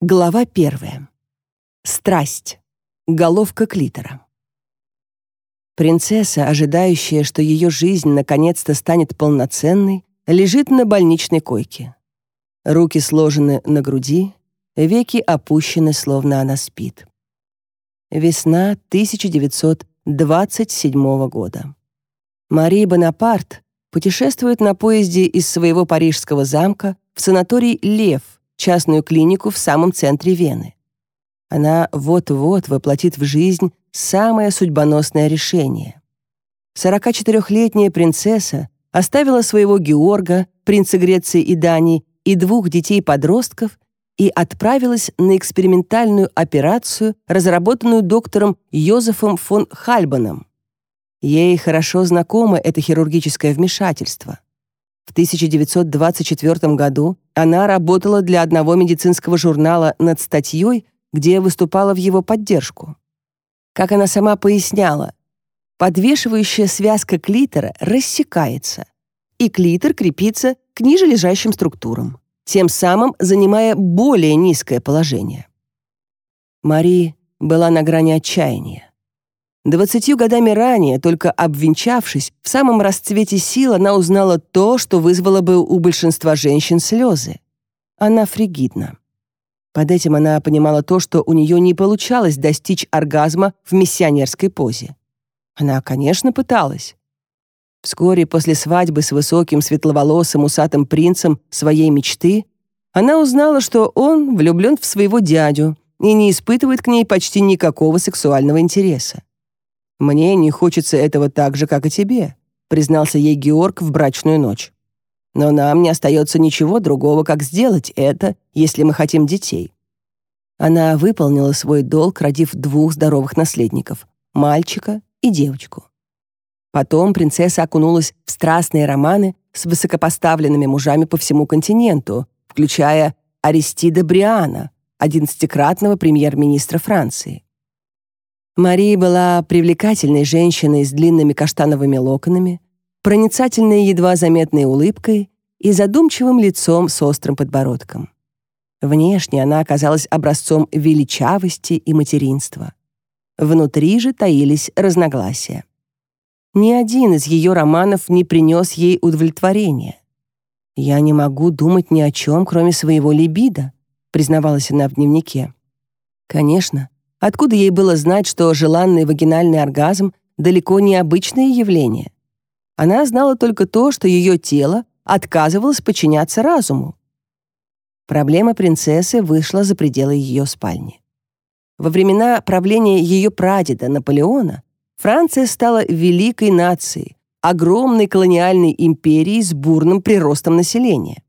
Глава первая. Страсть. Головка клитора. Принцесса, ожидающая, что ее жизнь наконец-то станет полноценной, лежит на больничной койке. Руки сложены на груди, веки опущены, словно она спит. Весна 1927 года. Мари Бонапарт путешествует на поезде из своего парижского замка в санаторий «Лев», частную клинику в самом центре Вены. Она вот-вот воплотит в жизнь самое судьбоносное решение. 44-летняя принцесса оставила своего Георга, принца Греции и Дании, и двух детей-подростков и отправилась на экспериментальную операцию, разработанную доктором Йозефом фон Хальбаном. Ей хорошо знакомо это хирургическое вмешательство. В 1924 году она работала для одного медицинского журнала над статьей, где выступала в его поддержку. Как она сама поясняла, подвешивающая связка клитора рассекается, и клитор крепится к ниже лежащим структурам, тем самым занимая более низкое положение. Мари была на грани отчаяния. Двадцатью годами ранее, только обвенчавшись, в самом расцвете сил она узнала то, что вызвало бы у большинства женщин слезы. Она фригидна. Под этим она понимала то, что у нее не получалось достичь оргазма в миссионерской позе. Она, конечно, пыталась. Вскоре после свадьбы с высоким светловолосым усатым принцем своей мечты она узнала, что он влюблен в своего дядю и не испытывает к ней почти никакого сексуального интереса. «Мне не хочется этого так же, как и тебе», признался ей Георг в брачную ночь. «Но нам не остается ничего другого, как сделать это, если мы хотим детей». Она выполнила свой долг, родив двух здоровых наследников — мальчика и девочку. Потом принцесса окунулась в страстные романы с высокопоставленными мужами по всему континенту, включая Аристида Бриана, одиннадцатикратного премьер-министра Франции. Мария была привлекательной женщиной с длинными каштановыми локонами, проницательной едва заметной улыбкой и задумчивым лицом с острым подбородком. Внешне она оказалась образцом величавости и материнства. Внутри же таились разногласия. Ни один из ее романов не принес ей удовлетворения. «Я не могу думать ни о чем, кроме своего либидо», признавалась она в дневнике. Конечно, Откуда ей было знать, что желанный вагинальный оргазм далеко не обычное явление? Она знала только то, что ее тело отказывалось подчиняться разуму. Проблема принцессы вышла за пределы ее спальни. Во времена правления ее прадеда Наполеона Франция стала великой нацией, огромной колониальной империей с бурным приростом населения.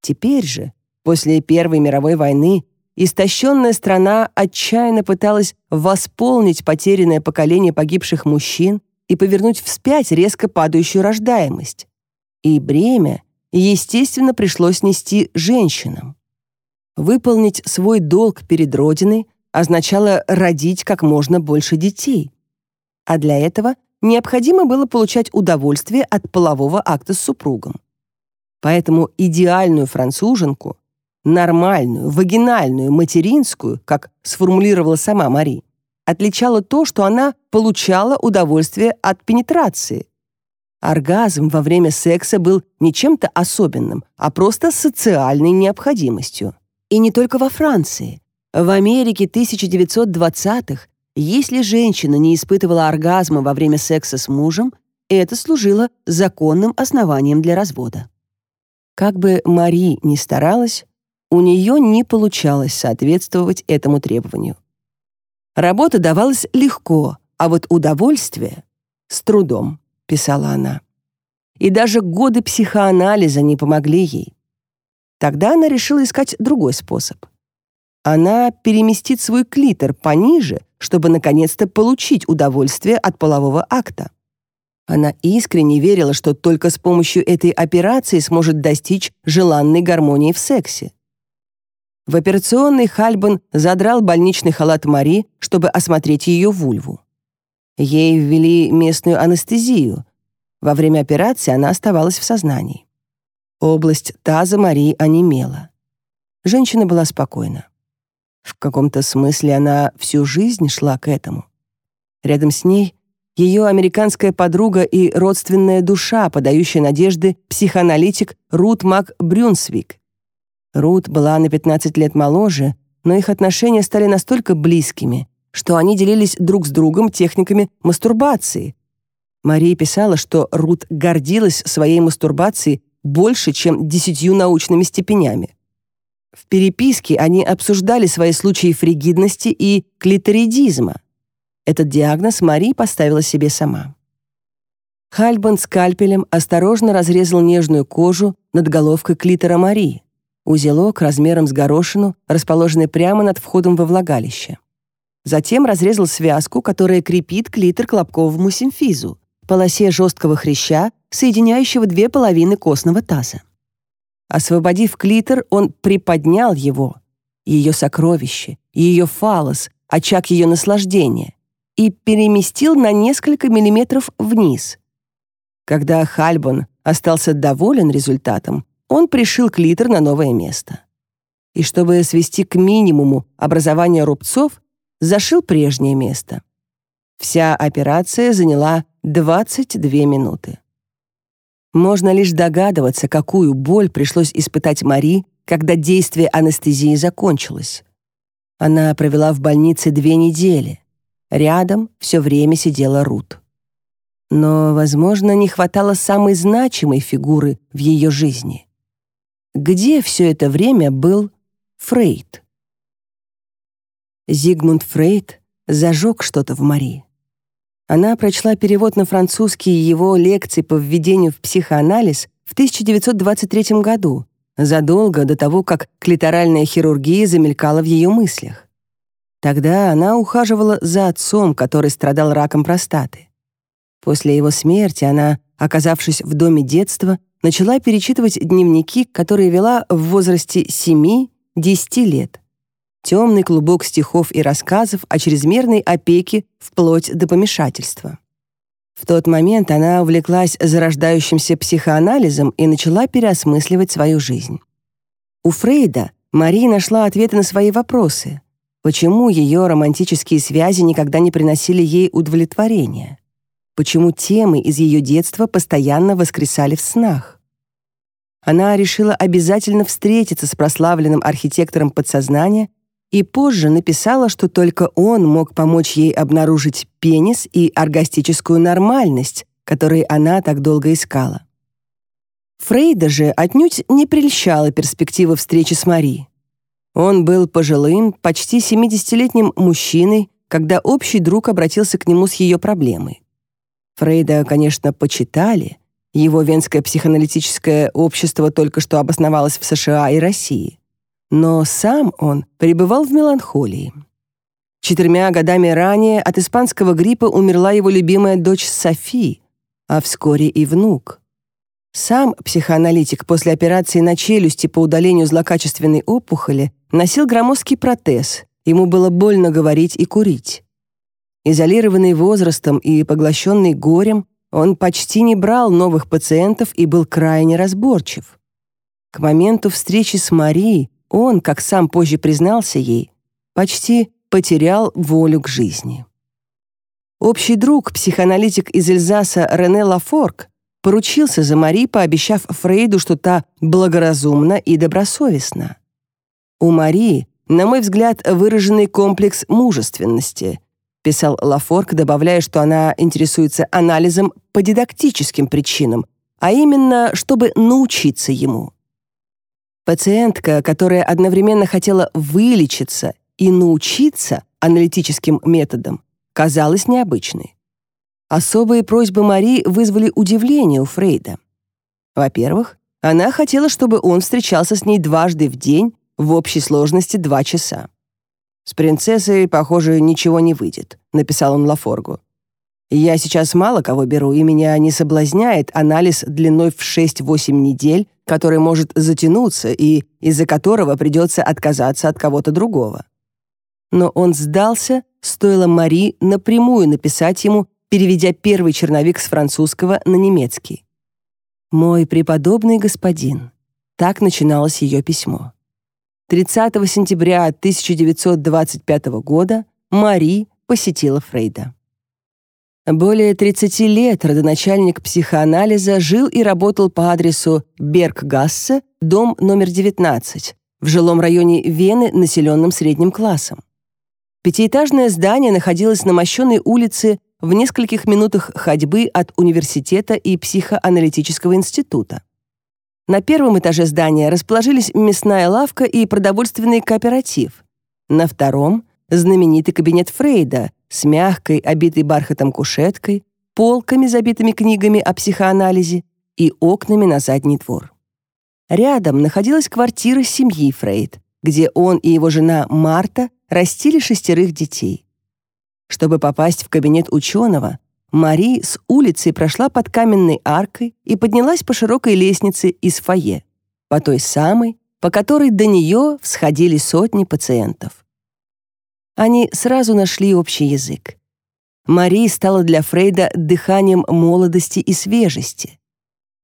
Теперь же, после Первой мировой войны, истощенная страна отчаянно пыталась восполнить потерянное поколение погибших мужчин и повернуть вспять резко падающую рождаемость. И бремя, естественно, пришлось нести женщинам. Выполнить свой долг перед Родиной означало родить как можно больше детей. А для этого необходимо было получать удовольствие от полового акта с супругом. Поэтому идеальную француженку — нормальную, вагинальную, материнскую, как сформулировала сама Мари, отличало то, что она получала удовольствие от пенетрации. Оргазм во время секса был не чем-то особенным, а просто социальной необходимостью. И не только во Франции. В Америке 1920-х, если женщина не испытывала оргазма во время секса с мужем, это служило законным основанием для развода. Как бы Мари ни старалась, у нее не получалось соответствовать этому требованию. Работа давалась легко, а вот удовольствие — с трудом, писала она. И даже годы психоанализа не помогли ей. Тогда она решила искать другой способ. Она переместит свой клитор пониже, чтобы наконец-то получить удовольствие от полового акта. Она искренне верила, что только с помощью этой операции сможет достичь желанной гармонии в сексе. В операционной Хальбан задрал больничный халат Мари, чтобы осмотреть ее вульву. Ей ввели местную анестезию. Во время операции она оставалась в сознании. Область таза Марии онемела. Женщина была спокойна. В каком-то смысле она всю жизнь шла к этому. Рядом с ней ее американская подруга и родственная душа, подающая надежды, психоаналитик Рут Мак Брюнсвик — Рут была на 15 лет моложе, но их отношения стали настолько близкими, что они делились друг с другом техниками мастурбации. Мария писала, что Рут гордилась своей мастурбацией больше, чем десятью научными степенями. В переписке они обсуждали свои случаи фригидности и клиторидизма. Этот диагноз Мари поставила себе сама. Хальбан скальпелем осторожно разрезал нежную кожу над головкой клитора Марии. Узелок размером с горошину, расположенный прямо над входом во влагалище. Затем разрезал связку, которая крепит клитор к лобковому симфизу, полосе жесткого хряща, соединяющего две половины костного таза. Освободив клитор, он приподнял его, ее сокровище, ее фалос, очаг ее наслаждения, и переместил на несколько миллиметров вниз. Когда Хальбон остался доволен результатом, он пришил клитор на новое место. И чтобы свести к минимуму образование рубцов, зашил прежнее место. Вся операция заняла 22 минуты. Можно лишь догадываться, какую боль пришлось испытать Мари, когда действие анестезии закончилось. Она провела в больнице две недели. Рядом все время сидела Рут. Но, возможно, не хватало самой значимой фигуры в ее жизни где все это время был Фрейд. Зигмунд Фрейд зажег что-то в Марии. Она прочла перевод на французский его лекции по введению в психоанализ в 1923 году, задолго до того, как клиторальная хирургия замелькала в ее мыслях. Тогда она ухаживала за отцом, который страдал раком простаты. После его смерти она, оказавшись в доме детства, начала перечитывать дневники, которые вела в возрасте 7-10 лет. Темный клубок стихов и рассказов о чрезмерной опеке вплоть до помешательства. В тот момент она увлеклась зарождающимся психоанализом и начала переосмысливать свою жизнь. У Фрейда Мария нашла ответы на свои вопросы. Почему ее романтические связи никогда не приносили ей удовлетворения? почему темы из ее детства постоянно воскресали в снах. Она решила обязательно встретиться с прославленным архитектором подсознания и позже написала, что только он мог помочь ей обнаружить пенис и оргастическую нормальность, которые она так долго искала. Фрейда же отнюдь не прельщала перспектива встречи с Мари. Он был пожилым, почти 70-летним мужчиной, когда общий друг обратился к нему с ее проблемой. Фрейда, конечно, почитали. Его Венское психоаналитическое общество только что обосновалось в США и России. Но сам он пребывал в меланхолии. Четырьмя годами ранее от испанского гриппа умерла его любимая дочь Софи, а вскоре и внук. Сам психоаналитик после операции на челюсти по удалению злокачественной опухоли носил громоздкий протез, ему было больно говорить и курить. Изолированный возрастом и поглощенный горем, он почти не брал новых пациентов и был крайне разборчив. К моменту встречи с Марией он, как сам позже признался ей, почти потерял волю к жизни. Общий друг, психоаналитик из Эльзаса Рене Лафорг, поручился за Мари, пообещав Фрейду, что та благоразумна и добросовестна. У Марии, на мой взгляд, выраженный комплекс мужественности, писал Лафорк, добавляя, что она интересуется анализом по дидактическим причинам, а именно, чтобы научиться ему. Пациентка, которая одновременно хотела вылечиться и научиться аналитическим методам, казалась необычной. Особые просьбы Мари вызвали удивление у Фрейда. Во-первых, она хотела, чтобы он встречался с ней дважды в день в общей сложности два часа. «С принцессой, похоже, ничего не выйдет», — написал он Лафоргу. «Я сейчас мало кого беру, и меня не соблазняет анализ длиной в 6-8 недель, который может затянуться и из-за которого придется отказаться от кого-то другого». Но он сдался, стоило Мари напрямую написать ему, переведя первый черновик с французского на немецкий. «Мой преподобный господин», — так начиналось ее письмо. 30 сентября 1925 года Мари посетила Фрейда. Более 30 лет родоначальник психоанализа жил и работал по адресу Берггассе, дом номер 19, в жилом районе Вены, населенном средним классом. Пятиэтажное здание находилось на мощенной улице в нескольких минутах ходьбы от университета и психоаналитического института. На первом этаже здания расположились мясная лавка и продовольственный кооператив. На втором — знаменитый кабинет Фрейда с мягкой, обитой бархатом кушеткой, полками, забитыми книгами о психоанализе и окнами на задний двор. Рядом находилась квартира семьи Фрейд, где он и его жена Марта растили шестерых детей. Чтобы попасть в кабинет ученого, Мари с улицы прошла под каменной аркой и поднялась по широкой лестнице из фойе, по той самой, по которой до нее всходили сотни пациентов. Они сразу нашли общий язык. Мари стала для Фрейда дыханием молодости и свежести.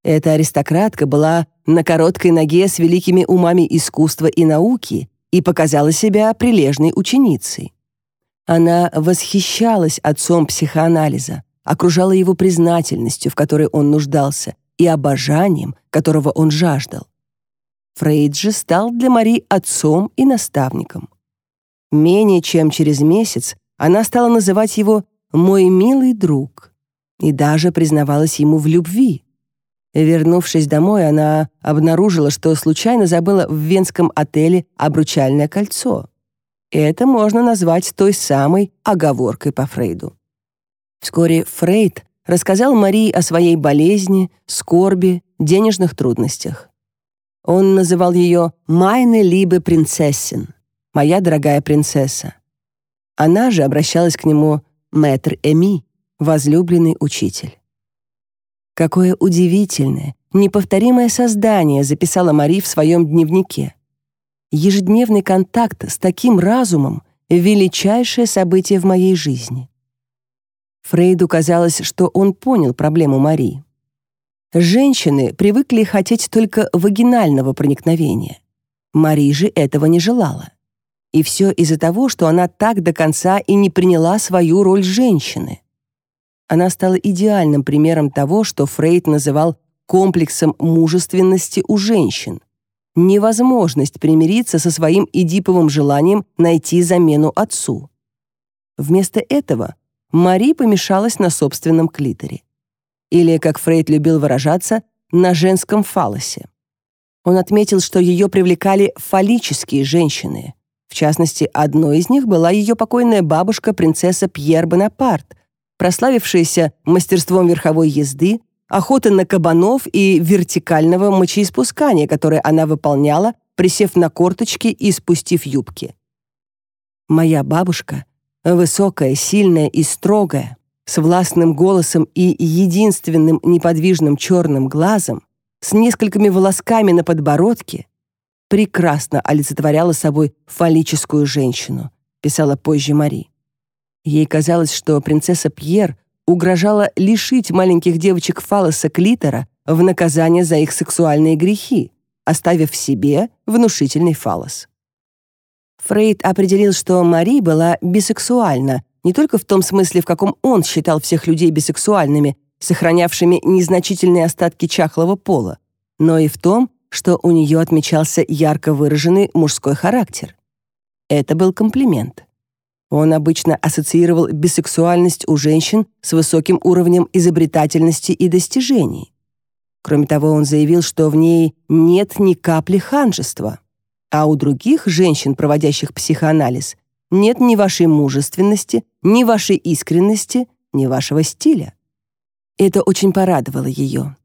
Эта аристократка была на короткой ноге с великими умами искусства и науки и показала себя прилежной ученицей. Она восхищалась отцом психоанализа, окружала его признательностью, в которой он нуждался, и обожанием, которого он жаждал. Фрейд же стал для Мари отцом и наставником. Менее чем через месяц она стала называть его «мой милый друг» и даже признавалась ему в любви. Вернувшись домой, она обнаружила, что случайно забыла в венском отеле обручальное кольцо. Это можно назвать той самой оговоркой по Фрейду. Вскоре Фрейд рассказал Марии о своей болезни, скорби, денежных трудностях. Он называл ее «Майне Либе Принцессин» — «Моя дорогая принцесса». Она же обращалась к нему «Мэтр Эми» — «Возлюбленный учитель». Какое удивительное, неповторимое создание записала Мари в своем дневнике. Ежедневный контакт с таким разумом — величайшее событие в моей жизни. Фрейду казалось, что он понял проблему Марии. Женщины привыкли хотеть только вагинального проникновения. Мари же этого не желала. И все из-за того, что она так до конца и не приняла свою роль женщины. Она стала идеальным примером того, что Фрейд называл комплексом мужественности у женщин. Невозможность примириться со своим эдиповым желанием найти замену отцу. Вместо этого Мари помешалась на собственном клиторе. Или, как Фрейд любил выражаться, на женском фалосе. Он отметил, что ее привлекали фаллические женщины. В частности, одной из них была ее покойная бабушка, принцесса Пьер Бонапарт, прославившаяся мастерством верховой езды, охоты на кабанов и вертикального мочеиспускания, которое она выполняла, присев на корточки и спустив юбки. «Моя бабушка высокая, сильная и строгая, с властным голосом и единственным неподвижным черным глазом, с несколькими волосками на подбородке, прекрасно олицетворяла собой фаллическую женщину, писала позже Мари. Ей казалось, что принцесса Пьер угрожала лишить маленьких девочек фалоса клитора в наказание за их сексуальные грехи, оставив себе внушительный фалос. Фрейд определил, что Мари была бисексуальна, не только в том смысле, в каком он считал всех людей бисексуальными, сохранявшими незначительные остатки чахлого пола, но и в том, что у нее отмечался ярко выраженный мужской характер. Это был комплимент. Он обычно ассоциировал бисексуальность у женщин с высоким уровнем изобретательности и достижений. Кроме того, он заявил, что в ней нет ни капли ханжества а у других женщин, проводящих психоанализ, нет ни вашей мужественности, ни вашей искренности, ни вашего стиля. Это очень порадовало ее.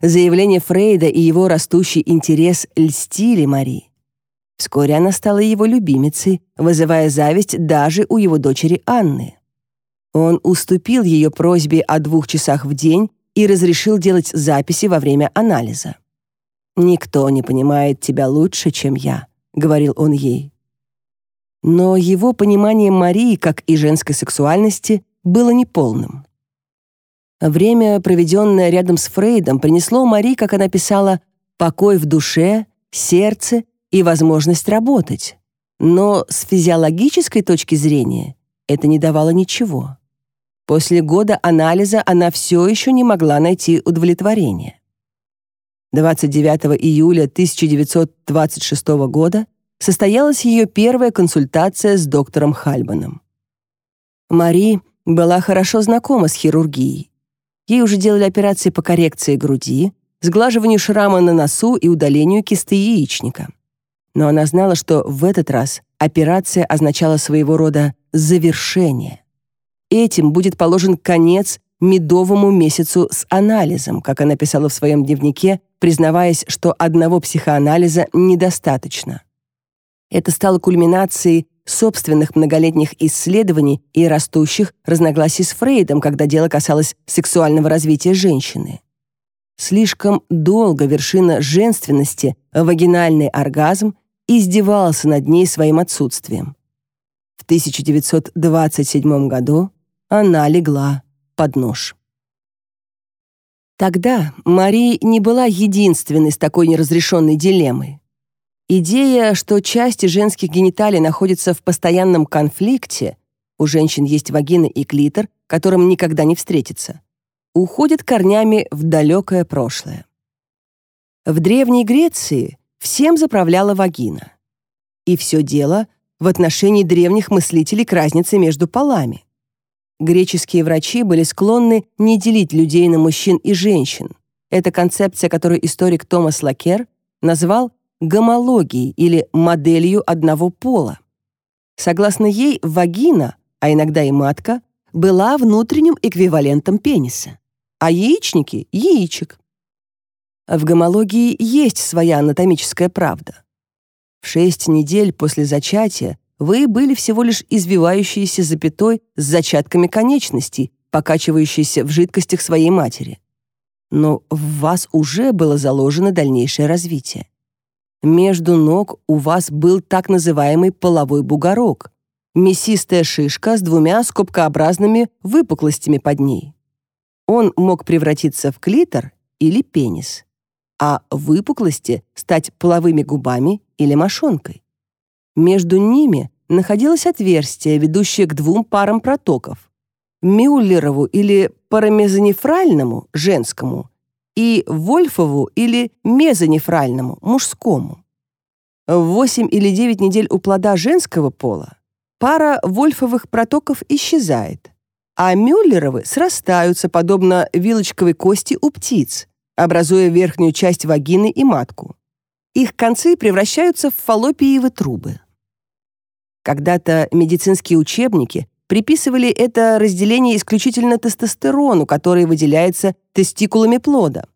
Заявление Фрейда и его растущий интерес льстили Марии. Вскоре она стала его любимицей, вызывая зависть даже у его дочери Анны. Он уступил ее просьбе о двух часах в день и разрешил делать записи во время анализа. «Никто не понимает тебя лучше, чем я», — говорил он ей. Но его понимание Марии, как и женской сексуальности, было неполным. Время, проведенное рядом с Фрейдом, принесло Марии, как она писала, покой в душе, сердце и возможность работать. Но с физиологической точки зрения это не давало ничего. После года анализа она все еще не могла найти удовлетворения. 29 июля 1926 года состоялась ее первая консультация с доктором Хальбаном. Мари была хорошо знакома с хирургией. Ей уже делали операции по коррекции груди, сглаживанию шрама на носу и удалению кисты яичника. Но она знала, что в этот раз операция означала своего рода завершение. Этим будет положен конец медовому месяцу с анализом, как она писала в своем дневнике признаваясь, что одного психоанализа недостаточно. Это стало кульминацией собственных многолетних исследований и растущих разногласий с Фрейдом, когда дело касалось сексуального развития женщины. Слишком долго вершина женственности, вагинальный оргазм, издевался над ней своим отсутствием. В 1927 году она легла под нож. Тогда Мари не была единственной с такой неразрешенной дилеммой. Идея, что части женских гениталий находятся в постоянном конфликте, у женщин есть вагина и клитор, которым никогда не встретится, уходит корнями в далекое прошлое. В Древней Греции всем заправляла вагина. И все дело в отношении древних мыслителей к разнице между полами. Греческие врачи были склонны не делить людей на мужчин и женщин. Это концепция, которую историк Томас Лакер назвал гомологией или моделью одного пола. Согласно ей, вагина, а иногда и матка, была внутренним эквивалентом пениса, а яичники — яичек. В гомологии есть своя анатомическая правда. В шесть недель после зачатия вы были всего лишь извивающиеся запятой с зачатками конечностей, покачивающиеся в жидкостях своей матери. Но в вас уже было заложено дальнейшее развитие. Между ног у вас был так называемый половой бугорок, мясистая шишка с двумя скобкообразными выпуклостями под ней. Он мог превратиться в клитор или пенис, а выпуклости стать половыми губами или мошонкой. Между ними находилось отверстие, ведущее к двум парам протоков – Мюллерову или парамезонефральному, женскому, и Вольфову или мезонефральному, мужскому. В 8 или 9 недель у плода женского пола пара Вольфовых протоков исчезает, а Мюллеровы срастаются, подобно вилочковой кости у птиц, образуя верхнюю часть вагины и матку. Их концы превращаются в фаллопиевы трубы. Когда-то медицинские учебники приписывали это разделение исключительно тестостерону, который выделяется тестикулами плода.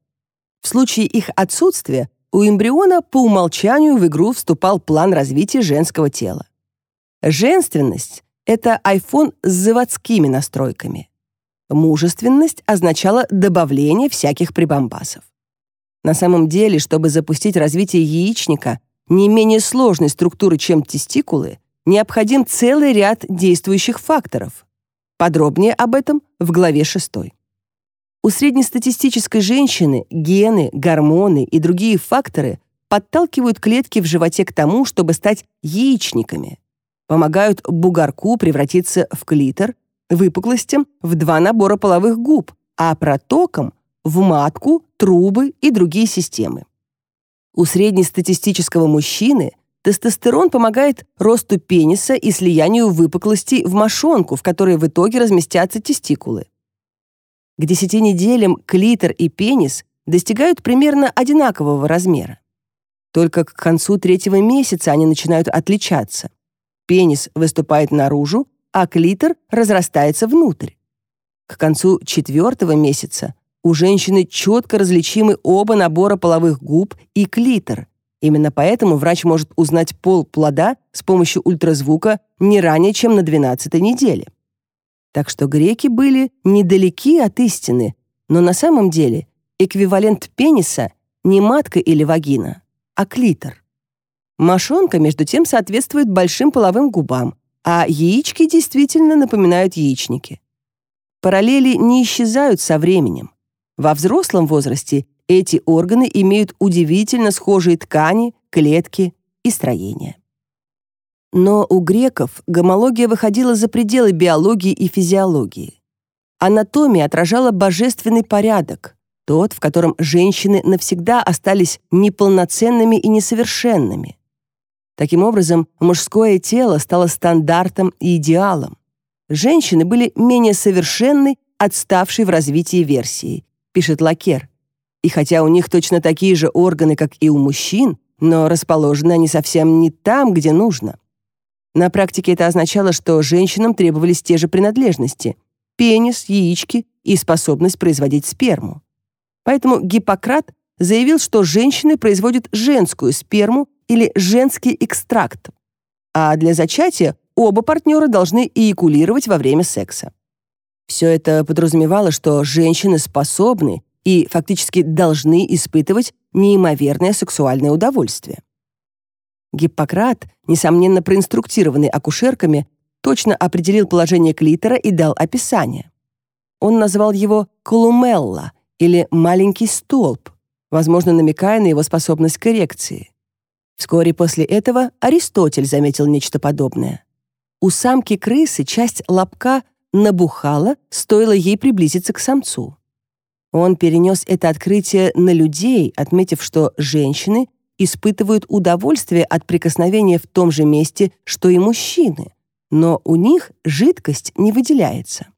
В случае их отсутствия у эмбриона по умолчанию в игру вступал план развития женского тела. Женственность — это iPhone с заводскими настройками. Мужественность означала добавление всяких прибамбасов. На самом деле, чтобы запустить развитие яичника не менее сложной структуры, чем тестикулы, необходим целый ряд действующих факторов. Подробнее об этом в главе 6. У среднестатистической женщины гены, гормоны и другие факторы подталкивают клетки в животе к тому, чтобы стать яичниками, помогают бугорку превратиться в клитор, выпуклостям в два набора половых губ, а протокам — в матку, трубы и другие системы. У среднестатистического мужчины Тестостерон помогает росту пениса и слиянию выпуклости в мошонку, в которой в итоге разместятся тестикулы. К 10 неделям клитор и пенис достигают примерно одинакового размера. Только к концу третьего месяца они начинают отличаться. Пенис выступает наружу, а клитор разрастается внутрь. К концу четвертого месяца у женщины четко различимы оба набора половых губ и клитор, Именно поэтому врач может узнать пол плода с помощью ультразвука не ранее, чем на 12 неделе. Так что греки были недалеки от истины, но на самом деле эквивалент пениса не матка или вагина, а клитор. Мошонка, между тем, соответствует большим половым губам, а яички действительно напоминают яичники. Параллели не исчезают со временем. Во взрослом возрасте эти органы имеют удивительно схожие ткани, клетки и строение. Но у греков гомология выходила за пределы биологии и физиологии. Анатомия отражала божественный порядок, тот, в котором женщины навсегда остались неполноценными и несовершенными. Таким образом, мужское тело стало стандартом и идеалом. Женщины были менее совершенны, отставшей в развитии версии, пишет Лакер. И хотя у них точно такие же органы, как и у мужчин, но расположены они совсем не там, где нужно. На практике это означало, что женщинам требовались те же принадлежности — пенис, яички и способность производить сперму. Поэтому Гиппократ заявил, что женщины производят женскую сперму или женский экстракт, а для зачатия оба партнера должны эякулировать во время секса. Все это подразумевало, что женщины способны и фактически должны испытывать неимоверное сексуальное удовольствие. Гиппократ, несомненно проинструктированный акушерками, точно определил положение клитора и дал описание. Он назвал его «колумелла» или «маленький столб», возможно, намекая на его способность к эрекции. Вскоре после этого Аристотель заметил нечто подобное. У самки крысы часть лобка набухала, стоило ей приблизиться к самцу. Он перенес это открытие на людей, отметив, что женщины испытывают удовольствие от прикосновения в том же месте, что и мужчины, но у них жидкость не выделяется.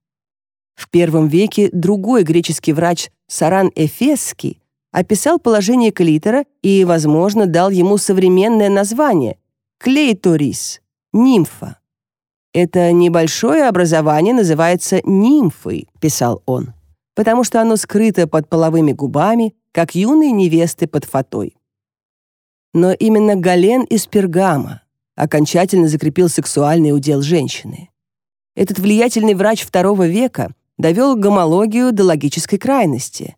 В первом веке другой греческий врач Саран Эфесский описал положение клитора и, возможно, дал ему современное название — клейторис, нимфа. «Это небольшое образование называется нимфой», — писал он потому что оно скрыто под половыми губами, как юные невесты под фатой. Но именно Гален из Пергама окончательно закрепил сексуальный удел женщины. Этот влиятельный врач II века довел гомологию до логической крайности.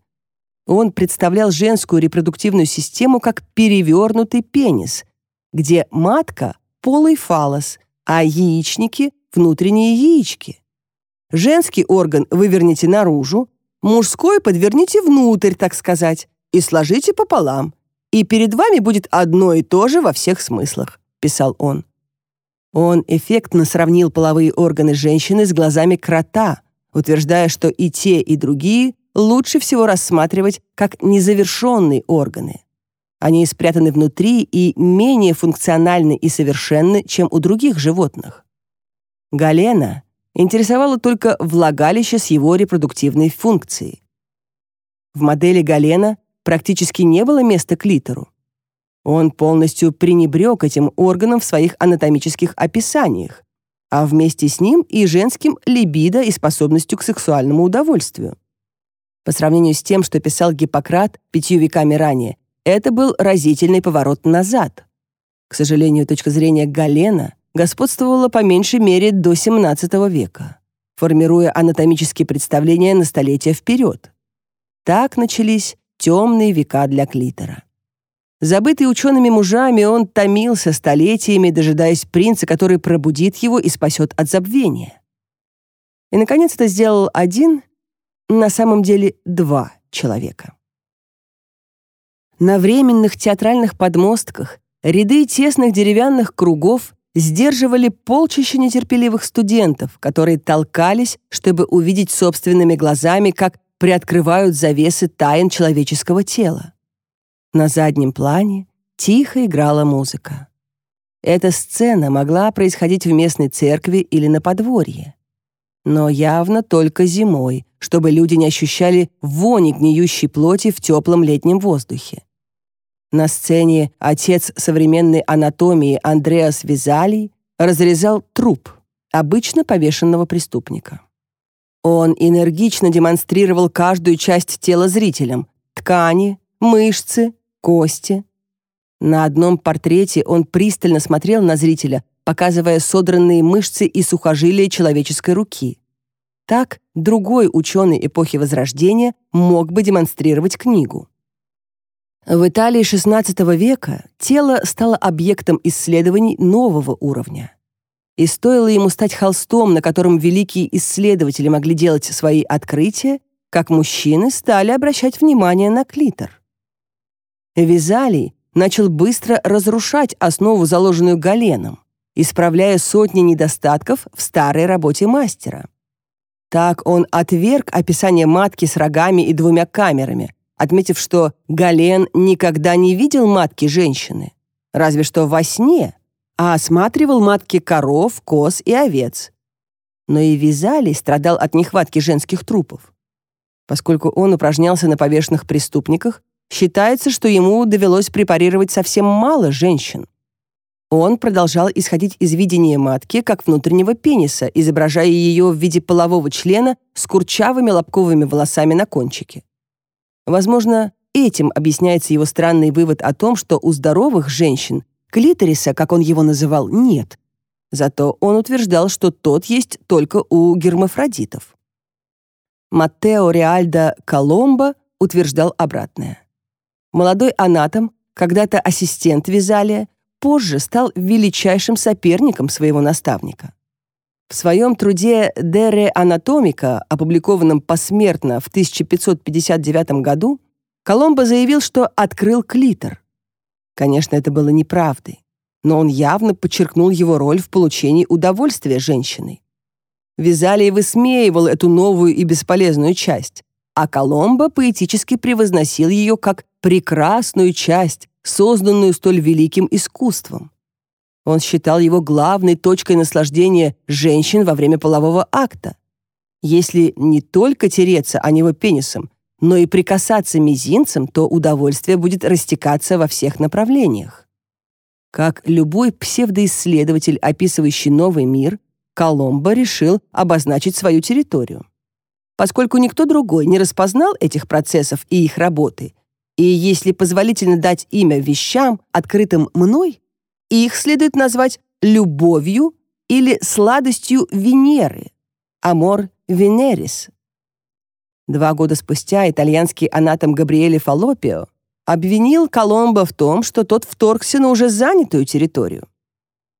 Он представлял женскую репродуктивную систему как перевернутый пенис, где матка — полый фалос, а яичники — внутренние яички. Женский орган выверните наружу, Мужской подверните внутрь, так сказать, и сложите пополам. И перед вами будет одно и то же во всех смыслах», — писал он. Он эффектно сравнил половые органы женщины с глазами крота, утверждая, что и те, и другие лучше всего рассматривать как незавершенные органы. Они спрятаны внутри и менее функциональны и совершенны, чем у других животных. Галена, интересовало только влагалище с его репродуктивной функцией. В модели Галена практически не было места клитору. Он полностью пренебрег этим органом в своих анатомических описаниях, а вместе с ним и женским либидо и способностью к сексуальному удовольствию. По сравнению с тем, что писал Гиппократ пятью веками ранее, это был разительный поворот назад. К сожалению, точка зрения Галена господствовала по меньшей мере до XVII века, формируя анатомические представления на столетия вперед. Так начались темные века для клитора. Забытый учеными мужами, он томился столетиями, дожидаясь принца, который пробудит его и спасет от забвения. И, наконец, это сделал один, на самом деле два человека. На временных театральных подмостках ряды тесных деревянных кругов сдерживали полчища нетерпеливых студентов, которые толкались, чтобы увидеть собственными глазами, как приоткрывают завесы тайн человеческого тела. На заднем плане тихо играла музыка. Эта сцена могла происходить в местной церкви или на подворье. Но явно только зимой, чтобы люди не ощущали вони гниющей плоти в теплом летнем воздухе на сцене отец современной анатомии Андреас Визалий разрезал труп обычно повешенного преступника. Он энергично демонстрировал каждую часть тела зрителям: ткани, мышцы, кости. На одном портрете он пристально смотрел на зрителя, показывая содранные мышцы и сухожилия человеческой руки. Так другой ученый эпохи Возрождения мог бы демонстрировать книгу. В Италии XVI века тело стало объектом исследований нового уровня. И стоило ему стать холстом, на котором великие исследователи могли делать свои открытия, как мужчины стали обращать внимание на клитор. Визалий начал быстро разрушать основу, заложенную Галеном, исправляя сотни недостатков в старой работе мастера. Так он отверг описание матки с рогами и двумя камерами, отметив, что Гален никогда не видел матки женщины, разве что во сне, а осматривал матки коров, коз и овец. Но и Визалий страдал от нехватки женских трупов. Поскольку он упражнялся на повешенных преступниках, считается, что ему довелось препарировать совсем мало женщин. Он продолжал исходить из видения матки как внутреннего пениса, изображая ее в виде полового члена с курчавыми лобковыми волосами на кончике. Возможно, этим объясняется его странный вывод о том, что у здоровых женщин клиториса, как он его называл, нет. Зато он утверждал, что тот есть только у гермафродитов. Маттео Реальдо Коломбо утверждал обратное. Молодой анатом, когда-то ассистент Визалия, позже стал величайшим соперником своего наставника. В своем труде «Дере анатомика», опубликованном посмертно в 1559 году, Коломбо заявил, что открыл клитор. Конечно, это было неправдой, но он явно подчеркнул его роль в получении удовольствия женщины. Визалий высмеивал эту новую и бесполезную часть, а Коломбо поэтически превозносил ее как прекрасную часть, созданную столь великим искусством. Он считал его главной точкой наслаждения женщин во время полового акта. Если не только тереться о него пенисом, но и прикасаться мизинцем, то удовольствие будет растекаться во всех направлениях. Как любой псевдоисследователь, описывающий новый мир, Коломбо решил обозначить свою территорию. Поскольку никто другой не распознал этих процессов и их работы, и если позволительно дать имя вещам, открытым мной, их следует назвать любовью или сладостью Венеры, амор Венерис. Два года спустя итальянский анатом Габриэле Фаллопио обвинил Коломбо в том, что тот вторгся на уже занятую территорию.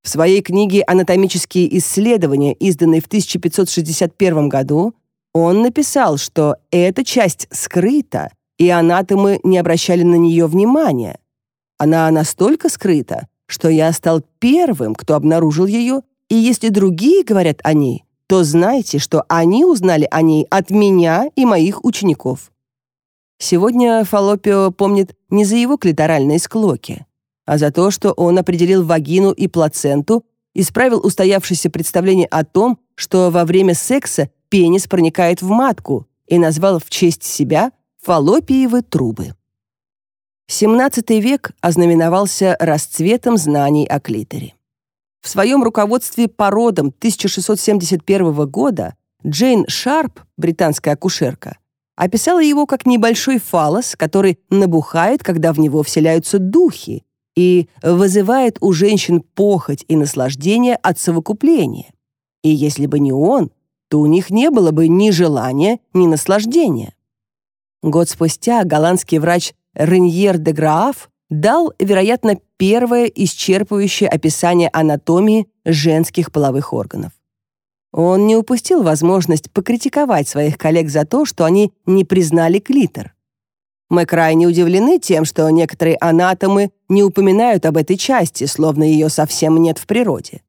В своей книге «Анатомические исследования», изданной в 1561 году, он написал, что эта часть скрыта, и анатомы не обращали на нее внимания. Она настолько скрыта, что я стал первым, кто обнаружил ее, и если другие говорят о ней, то знайте, что они узнали о ней от меня и моих учеников». Сегодня Фалопио помнит не за его клиторальные склоки, а за то, что он определил вагину и плаценту, исправил устоявшееся представление о том, что во время секса пенис проникает в матку, и назвал в честь себя фаллопиевы трубы. XVII век ознаменовался расцветом знаний о клиторе. В своем руководстве по родам 1671 года Джейн Шарп, британская акушерка, описала его как небольшой фалос, который набухает, когда в него вселяются духи, и вызывает у женщин похоть и наслаждение от совокупления. И если бы не он, то у них не было бы ни желания, ни наслаждения. Год спустя голландский врач Реньер де Граф дал, вероятно, первое исчерпывающее описание анатомии женских половых органов. Он не упустил возможность покритиковать своих коллег за то, что они не признали клитор. Мы крайне удивлены тем, что некоторые анатомы не упоминают об этой части, словно ее совсем нет в природе.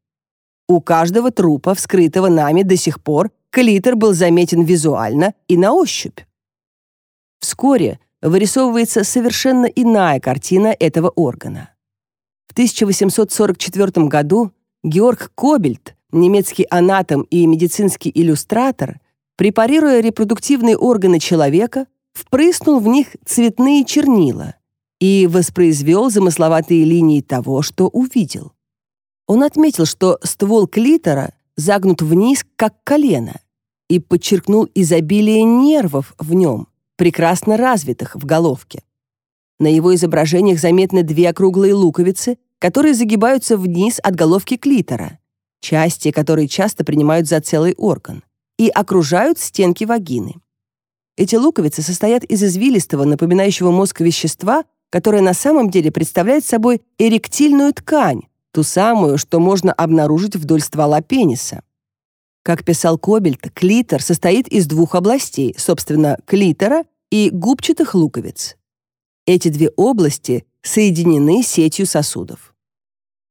У каждого трупа, вскрытого нами до сих пор, клитор был заметен визуально и на ощупь. Вскоре вырисовывается совершенно иная картина этого органа. В 1844 году Георг Кобельт, немецкий анатом и медицинский иллюстратор, препарируя репродуктивные органы человека, впрыснул в них цветные чернила и воспроизвел замысловатые линии того, что увидел. Он отметил, что ствол клитора загнут вниз, как колено, и подчеркнул изобилие нервов в нем, прекрасно развитых в головке. На его изображениях заметны две округлые луковицы, которые загибаются вниз от головки клитора, части, которые часто принимают за целый орган, и окружают стенки вагины. Эти луковицы состоят из извилистого, напоминающего мозг вещества, которое на самом деле представляет собой эректильную ткань, ту самую, что можно обнаружить вдоль ствола пениса. Как писал Кобельт, клитор состоит из двух областей, собственно, клитора и губчатых луковиц. Эти две области соединены сетью сосудов.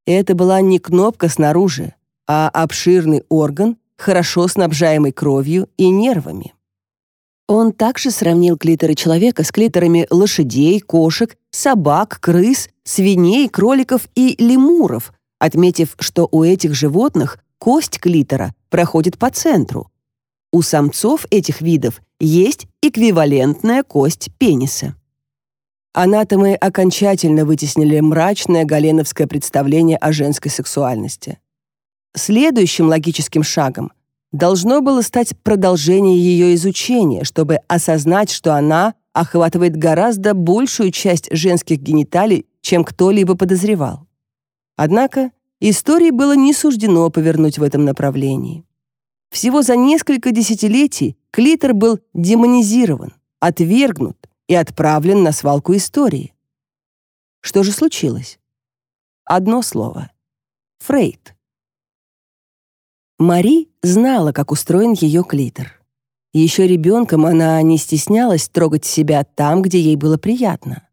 Это была не кнопка снаружи, а обширный орган, хорошо снабжаемый кровью и нервами. Он также сравнил клиторы человека с клиторами лошадей, кошек, собак, крыс, свиней, кроликов и лемуров, отметив, что у этих животных кость клитора проходит по центру. У самцов этих видов есть эквивалентная кость пениса. Анатомы окончательно вытеснили мрачное галеновское представление о женской сексуальности. Следующим логическим шагом должно было стать продолжение ее изучения, чтобы осознать, что она охватывает гораздо большую часть женских гениталий, чем кто-либо подозревал. Однако истории было не суждено повернуть в этом направлении. Всего за несколько десятилетий клитор был демонизирован, отвергнут и отправлен на свалку истории. Что же случилось? Одно слово. Фрейд. Мари знала, как устроен ее клитор. Еще ребенком она не стеснялась трогать себя там, где ей было приятно.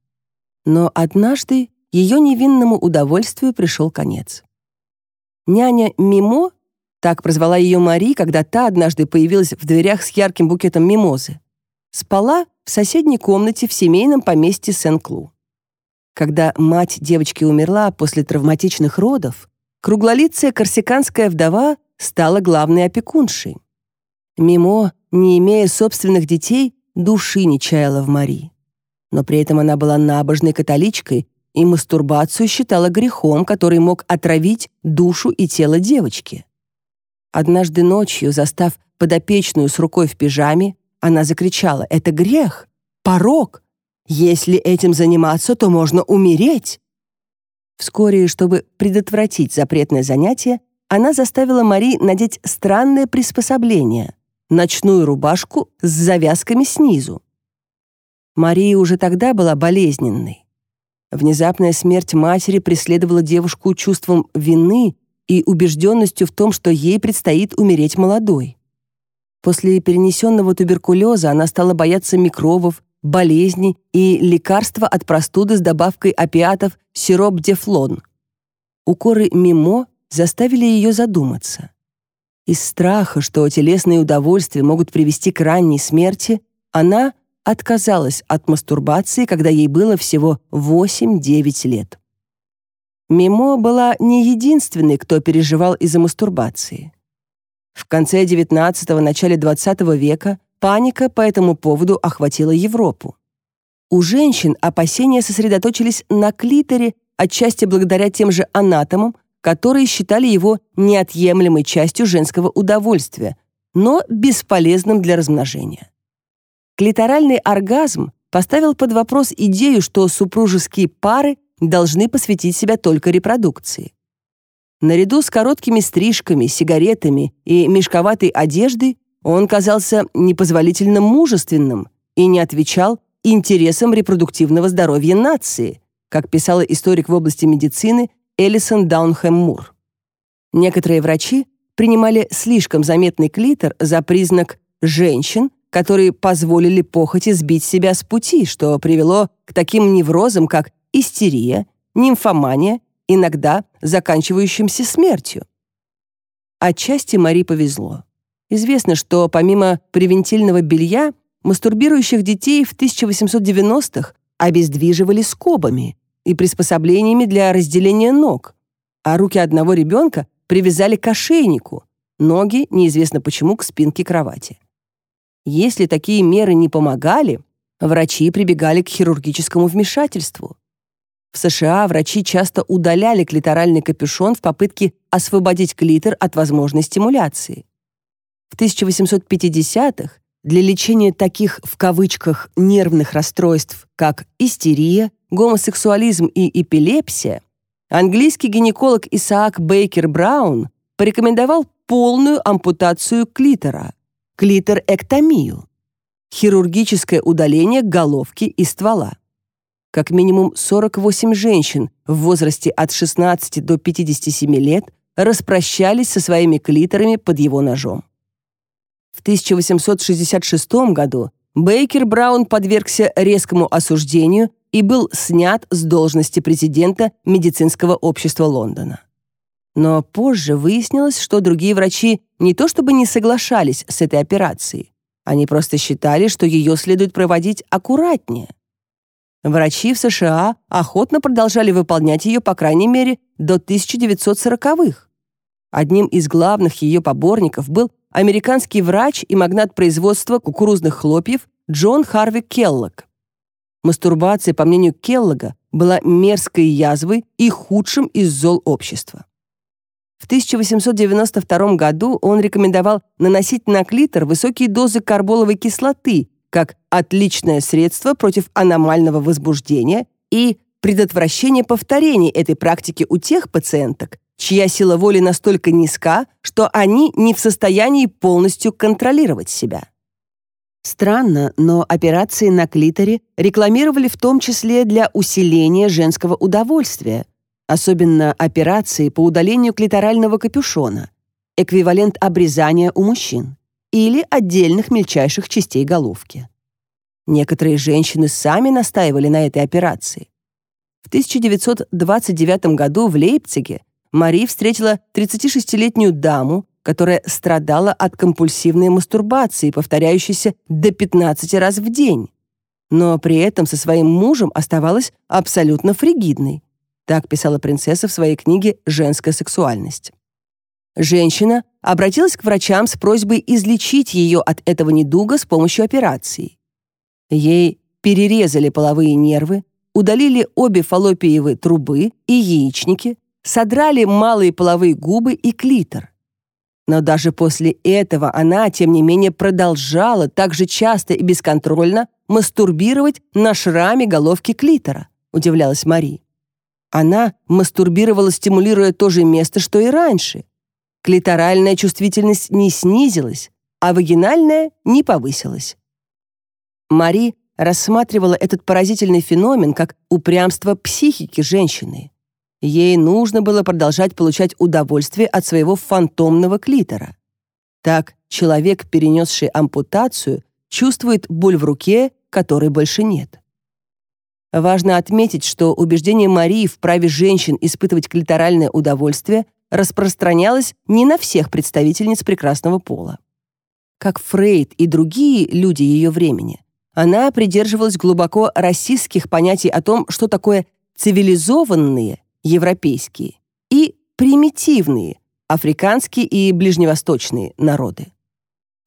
Но однажды ее невинному удовольствию пришел конец. Няня Мимо, так прозвала ее Мари, когда та однажды появилась в дверях с ярким букетом мимозы, спала в соседней комнате в семейном поместье Сен-Клу. Когда мать девочки умерла после травматичных родов, круглолицая корсиканская вдова стала главной опекуншей. Мимо, не имея собственных детей, души не чаяла в Марии. Но при этом она была набожной католичкой и мастурбацию считала грехом, который мог отравить душу и тело девочки. Однажды ночью, застав подопечную с рукой в пижаме, она закричала «Это грех! порок! Если этим заниматься, то можно умереть!» Вскоре, чтобы предотвратить запретное занятие, она заставила Мари надеть странное приспособление — ночную рубашку с завязками снизу. Мария уже тогда была болезненной. Внезапная смерть матери преследовала девушку чувством вины и убежденностью в том, что ей предстоит умереть молодой. После перенесенного туберкулеза она стала бояться микробов, болезней и лекарства от простуды с добавкой опиатов сироп дефлон. Укоры мимо заставили ее задуматься. Из страха, что телесные удовольствия могут привести к ранней смерти, она отказалась от мастурбации, когда ей было всего 8-9 лет. Мимо была не единственной, кто переживал из-за мастурбации. В конце XIX – начале XX века паника по этому поводу охватила Европу. У женщин опасения сосредоточились на клиторе, отчасти благодаря тем же анатомам, которые считали его неотъемлемой частью женского удовольствия, но бесполезным для размножения. Клиторальный оргазм поставил под вопрос идею, что супружеские пары должны посвятить себя только репродукции. Наряду с короткими стрижками, сигаретами и мешковатой одеждой он казался непозволительно мужественным и не отвечал интересам репродуктивного здоровья нации, как писала историк в области медицины Элисон Даунхэм Мур. Некоторые врачи принимали слишком заметный клитор за признак женщин, которые позволили похоти сбить себя с пути, что привело к таким неврозам, как истерия, нимфомания, иногда заканчивающимся смертью. Отчасти Мари повезло. Известно, что помимо превентильного белья, мастурбирующих детей в 1890-х обездвиживали скобами и приспособлениями для разделения ног, а руки одного ребенка привязали к ошейнику, ноги, неизвестно почему, к спинке кровати. Если такие меры не помогали, врачи прибегали к хирургическому вмешательству. В США врачи часто удаляли клиторальный капюшон в попытке освободить клитор от возможной стимуляции. В 1850-х для лечения таких в кавычках нервных расстройств, как истерия, гомосексуализм и эпилепсия, английский гинеколог Исаак Бейкер Браун порекомендовал полную ампутацию клитора клитерэктомию, хирургическое удаление головки и ствола. Как минимум 48 женщин в возрасте от 16 до 57 лет распрощались со своими клиторами под его ножом. В 1866 году Бейкер Браун подвергся резкому осуждению и был снят с должности президента медицинского общества Лондона. Но позже выяснилось, что другие врачи не то чтобы не соглашались с этой операцией, они просто считали, что ее следует проводить аккуратнее. Врачи в США охотно продолжали выполнять ее, по крайней мере, до 1940-х. Одним из главных ее поборников был американский врач и магнат производства кукурузных хлопьев Джон Харви Келлог. Мастурбация, по мнению Келлога, была мерзкой язвой и худшим из зол общества. В 1892 году он рекомендовал наносить на клитор высокие дозы карболовой кислоты как отличное средство против аномального возбуждения и предотвращения повторений этой практики у тех пациенток, чья сила воли настолько низка, что они не в состоянии полностью контролировать себя. Странно, но операции на клиторе рекламировали в том числе для усиления женского удовольствия, особенно операции по удалению клиторального капюшона, эквивалент обрезания у мужчин или отдельных мельчайших частей головки. Некоторые женщины сами настаивали на этой операции. В 1929 году в Лейпциге Мари встретила 36-летнюю даму, которая страдала от компульсивной мастурбации, повторяющейся до 15 раз в день, но при этом со своим мужем оставалась абсолютно фригидной. Так писала принцесса в своей книге «Женская сексуальность». Женщина обратилась к врачам с просьбой излечить ее от этого недуга с помощью операции. Ей перерезали половые нервы, удалили обе фаллопиевы трубы и яичники, содрали малые половые губы и клитор. Но даже после этого она, тем не менее, продолжала так же часто и бесконтрольно мастурбировать на шраме головки клитора, удивлялась Мари. Она мастурбировала, стимулируя то же место, что и раньше. Клиторальная чувствительность не снизилась, а вагинальная не повысилась. Мари рассматривала этот поразительный феномен как упрямство психики женщины. Ей нужно было продолжать получать удовольствие от своего фантомного клитора. Так человек, перенесший ампутацию, чувствует боль в руке, которой больше нет. Важно отметить, что убеждение Марии в праве женщин испытывать клиторальное удовольствие распространялось не на всех представительниц прекрасного пола. Как Фрейд и другие люди ее времени, она придерживалась глубоко российских понятий о том, что такое цивилизованные европейские и примитивные африканские и ближневосточные народы.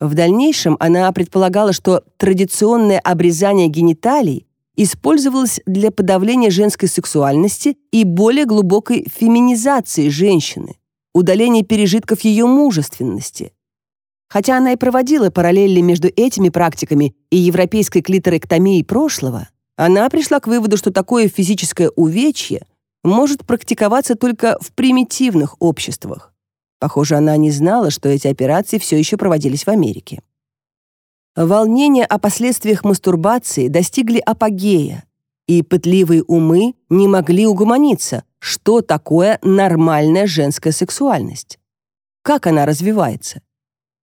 В дальнейшем она предполагала, что традиционное обрезание гениталий использовалась для подавления женской сексуальности и более глубокой феминизации женщины, удаления пережитков ее мужественности. Хотя она и проводила параллели между этими практиками и европейской клиторэктомией прошлого, она пришла к выводу, что такое физическое увечье может практиковаться только в примитивных обществах. Похоже, она не знала, что эти операции все еще проводились в Америке. Волнения о последствиях мастурбации достигли апогея, и пытливые умы не могли угомониться, что такое нормальная женская сексуальность, как она развивается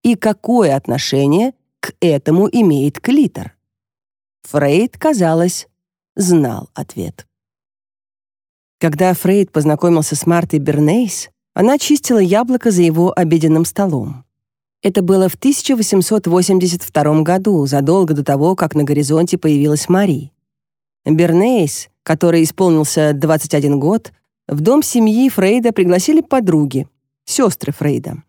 и какое отношение к этому имеет клитор. Фрейд, казалось, знал ответ. Когда Фрейд познакомился с Мартой Бернейс, она чистила яблоко за его обеденным столом. Это было в 1882 году, задолго до того, как на горизонте появилась Мари. Бернейс, который исполнился 21 год, в дом семьи Фрейда пригласили подруги, сестры Фрейда.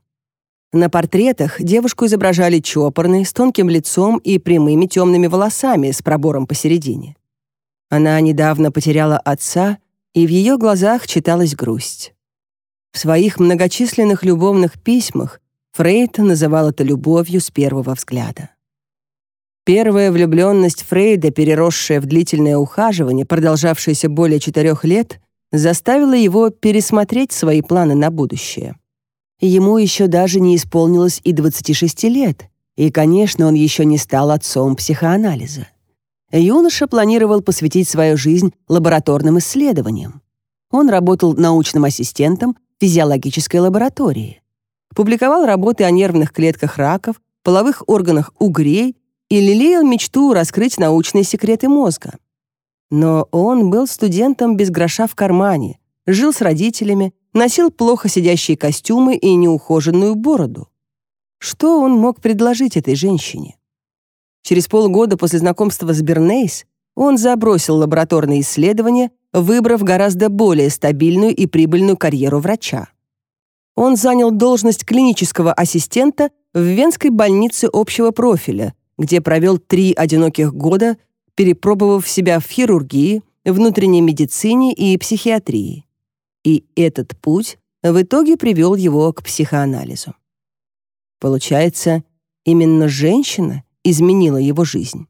На портретах девушку изображали чопорной, с тонким лицом и прямыми темными волосами с пробором посередине. Она недавно потеряла отца, и в ее глазах читалась грусть. В своих многочисленных любовных письмах Фрейд называл это любовью с первого взгляда. Первая влюбленность Фрейда, переросшая в длительное ухаживание, продолжавшееся более четырех лет, заставила его пересмотреть свои планы на будущее. Ему еще даже не исполнилось и 26 лет, и, конечно, он еще не стал отцом психоанализа. Юноша планировал посвятить свою жизнь лабораторным исследованиям. Он работал научным ассистентом в физиологической лаборатории. Публиковал работы о нервных клетках раков, половых органах угрей и лелеял мечту раскрыть научные секреты мозга. Но он был студентом без гроша в кармане, жил с родителями, носил плохо сидящие костюмы и неухоженную бороду. Что он мог предложить этой женщине? Через полгода после знакомства с Бернейс он забросил лабораторные исследования, выбрав гораздо более стабильную и прибыльную карьеру врача он занял должность клинического ассистента в Венской больнице общего профиля, где провел три одиноких года, перепробовав себя в хирургии, внутренней медицине и психиатрии. И этот путь в итоге привел его к психоанализу. Получается, именно женщина изменила его жизнь.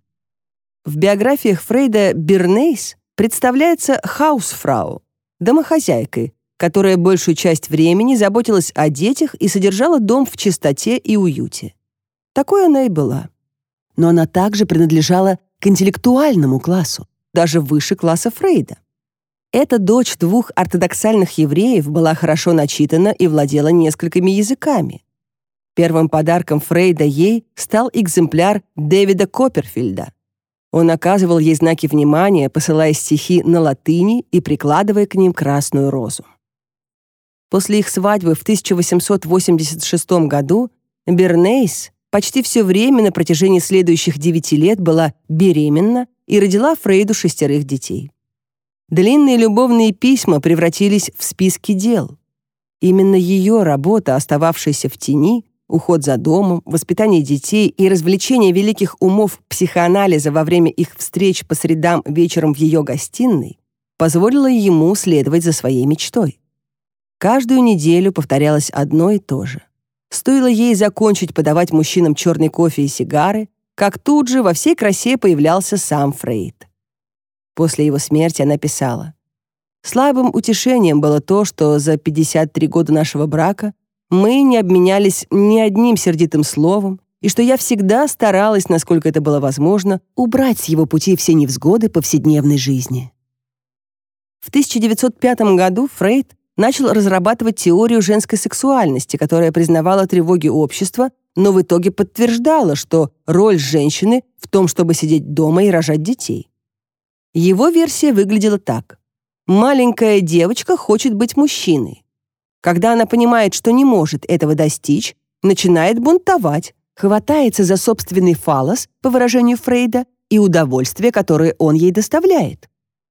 В биографиях Фрейда Бернейс представляется хаусфрау, домохозяйкой, которая большую часть времени заботилась о детях и содержала дом в чистоте и уюте. Такой она и была. Но она также принадлежала к интеллектуальному классу, даже выше класса Фрейда. Эта дочь двух ортодоксальных евреев была хорошо начитана и владела несколькими языками. Первым подарком Фрейда ей стал экземпляр Дэвида Копперфильда. Он оказывал ей знаки внимания, посылая стихи на латыни и прикладывая к ним красную розу. После их свадьбы в 1886 году Бернейс почти все время на протяжении следующих 9 лет была беременна и родила Фрейду шестерых детей. Длинные любовные письма превратились в списки дел. Именно ее работа, остававшаяся в тени, уход за домом, воспитание детей и развлечение великих умов психоанализа во время их встреч по средам вечером в ее гостиной позволила ему следовать за своей мечтой. Каждую неделю повторялось одно и то же. Стоило ей закончить подавать мужчинам черный кофе и сигары, как тут же во всей красе появлялся сам Фрейд. После его смерти она писала. «Слабым утешением было то, что за 53 года нашего брака мы не обменялись ни одним сердитым словом, и что я всегда старалась, насколько это было возможно, убрать с его пути все невзгоды повседневной жизни». В 1905 году Фрейд начал разрабатывать теорию женской сексуальности, которая признавала тревоги общества, но в итоге подтверждала, что роль женщины в том, чтобы сидеть дома и рожать детей. Его версия выглядела так. Маленькая девочка хочет быть мужчиной. Когда она понимает, что не может этого достичь, начинает бунтовать, хватается за собственный фалос, по выражению Фрейда, и удовольствие, которое он ей доставляет.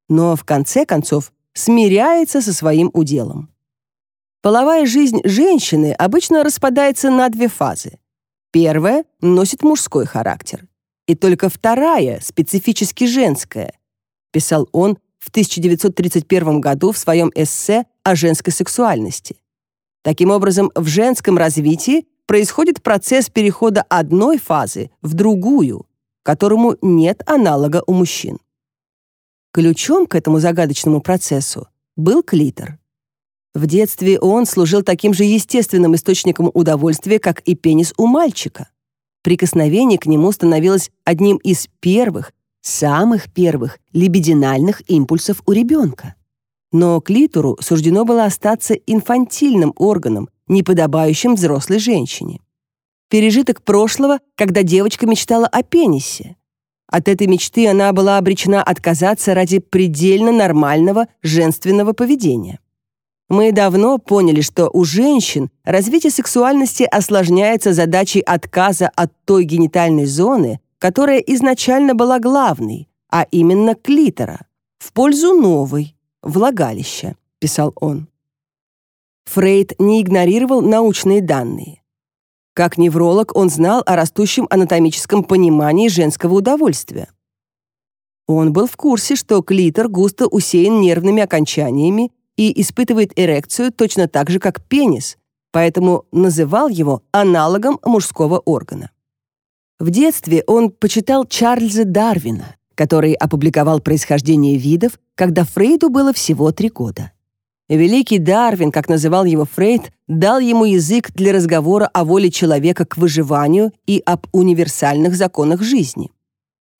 Но в конце концов смиряется со своим уделом. Половая жизнь женщины обычно распадается на две фазы. Первая носит мужской характер, и только вторая специфически женская, писал он в 1931 году в своем эссе о женской сексуальности. Таким образом, в женском развитии происходит процесс перехода одной фазы в другую, которому нет аналога у мужчин. Ключом к этому загадочному процессу был клитор. В детстве он служил таким же естественным источником удовольствия, как и пенис у мальчика. Прикосновение к нему становилось одним из первых, самых первых либидинальных импульсов у ребенка. Но клитору суждено было остаться инфантильным органом, не подобающим взрослой женщине. Пережиток прошлого, когда девочка мечтала о пенисе. От этой мечты она была обречена отказаться ради предельно нормального женственного поведения. Мы давно поняли, что у женщин развитие сексуальности осложняется задачей отказа от той генитальной зоны, которая изначально была главной, а именно клитора, в пользу новой, влагалища, писал он. Фрейд не игнорировал научные данные. Как невролог он знал о растущем анатомическом понимании женского удовольствия. Он был в курсе, что клитор густо усеян нервными окончаниями и испытывает эрекцию точно так же, как пенис, поэтому называл его аналогом мужского органа. В детстве он почитал Чарльза Дарвина, который опубликовал происхождение видов, когда Фрейду было всего три года. Великий Дарвин, как называл его Фрейд, дал ему язык для разговора о воле человека к выживанию и об универсальных законах жизни.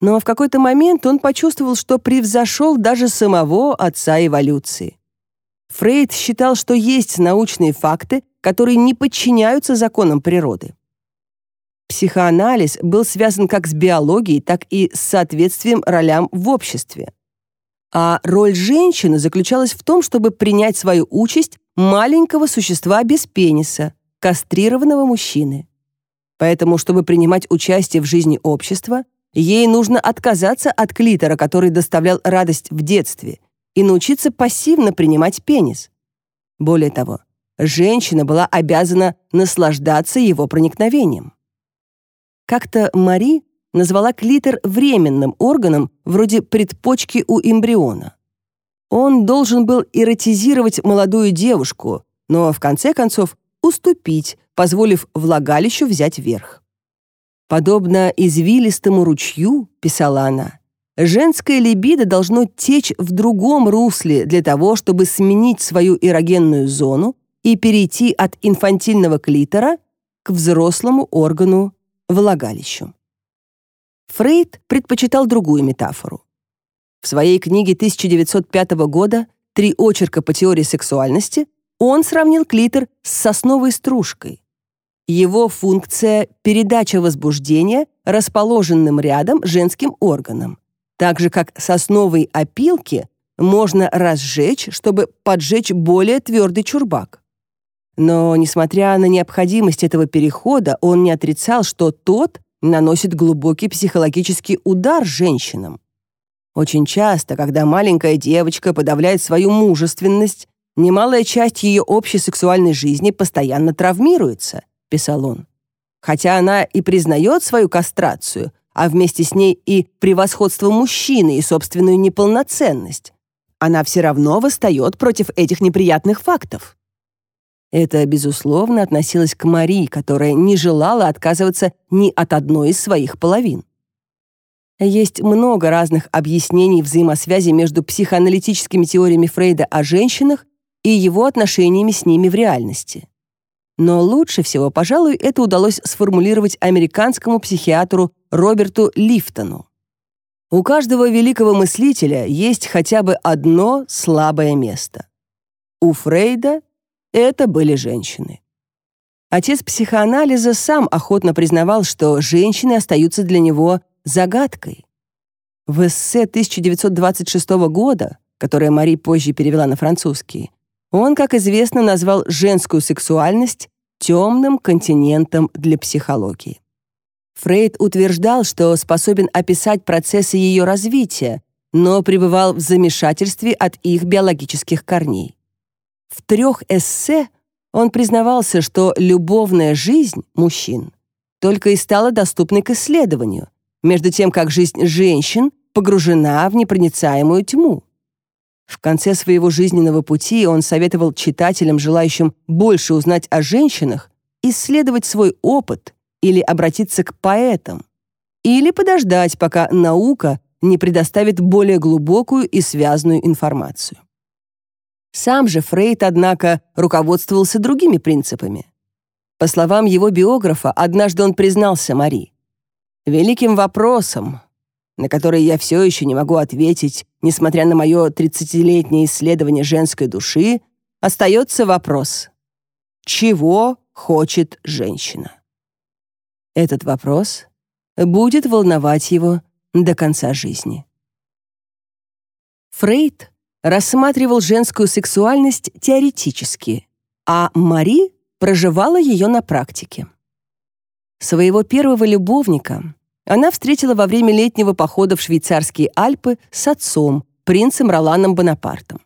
Но в какой-то момент он почувствовал, что превзошел даже самого отца эволюции. Фрейд считал, что есть научные факты, которые не подчиняются законам природы. Психоанализ был связан как с биологией, так и с соответствием ролям в обществе. А роль женщины заключалась в том, чтобы принять свою участь маленького существа без пениса, кастрированного мужчины. Поэтому, чтобы принимать участие в жизни общества, ей нужно отказаться от клитора, который доставлял радость в детстве, и научиться пассивно принимать пенис. Более того, женщина была обязана наслаждаться его проникновением. Как-то Мари назвала клитор временным органом вроде предпочки у эмбриона. Он должен был эротизировать молодую девушку, но в конце концов уступить, позволив влагалищу взять верх. «Подобно извилистому ручью», — писала она, «женское либидо должно течь в другом русле для того, чтобы сменить свою эрогенную зону и перейти от инфантильного клитора к взрослому органу влагалищу». Фрейд предпочитал другую метафору. В своей книге 1905 года «Три очерка по теории сексуальности» он сравнил клитор с сосновой стружкой. Его функция – передача возбуждения расположенным рядом женским органам. Так же, как сосновые опилки можно разжечь, чтобы поджечь более твердый чурбак. Но, несмотря на необходимость этого перехода, он не отрицал, что тот наносит глубокий психологический удар женщинам. Очень часто, когда маленькая девочка подавляет свою мужественность, немалая часть ее общей сексуальной жизни постоянно травмируется, писал он. Хотя она и признает свою кастрацию, а вместе с ней и превосходство мужчины и собственную неполноценность, она все равно восстает против этих неприятных фактов. Это, безусловно, относилось к Марии, которая не желала отказываться ни от одной из своих половин. Есть много разных объяснений взаимосвязи между психоаналитическими теориями Фрейда о женщинах и его отношениями с ними в реальности. Но лучше всего, пожалуй, это удалось сформулировать американскому психиатру Роберту Лифтону. У каждого великого мыслителя есть хотя бы одно слабое место. У Фрейда это были женщины. Отец психоанализа сам охотно признавал, что женщины остаются для него загадкой. В эссе 1926 года, которое Мари позже перевела на французский, он, как известно, назвал женскую сексуальность темным континентом для психологии. Фрейд утверждал, что способен описать процессы ее развития, но пребывал в замешательстве от их биологических корней. В трех эссе он признавался, что любовная жизнь мужчин только и стала доступной к исследованию, между тем как жизнь женщин погружена в непроницаемую тьму. В конце своего жизненного пути он советовал читателям, желающим больше узнать о женщинах, исследовать свой опыт или обратиться к поэтам, или подождать, пока наука не предоставит более глубокую и связанную информацию. Сам же Фрейд, однако, руководствовался другими принципами. По словам его биографа, однажды он признался Мари. «Великим вопросом, на который я все еще не могу ответить, несмотря на мое 30-летнее исследование женской души, остается вопрос, чего хочет женщина?» Этот вопрос будет волновать его до конца жизни. Фрейд рассматривал женскую сексуальность теоретически, а Мари проживала ее на практике. Своего первого любовника она встретила во время летнего похода в швейцарские Альпы с отцом, принцем Роланом Бонапартом.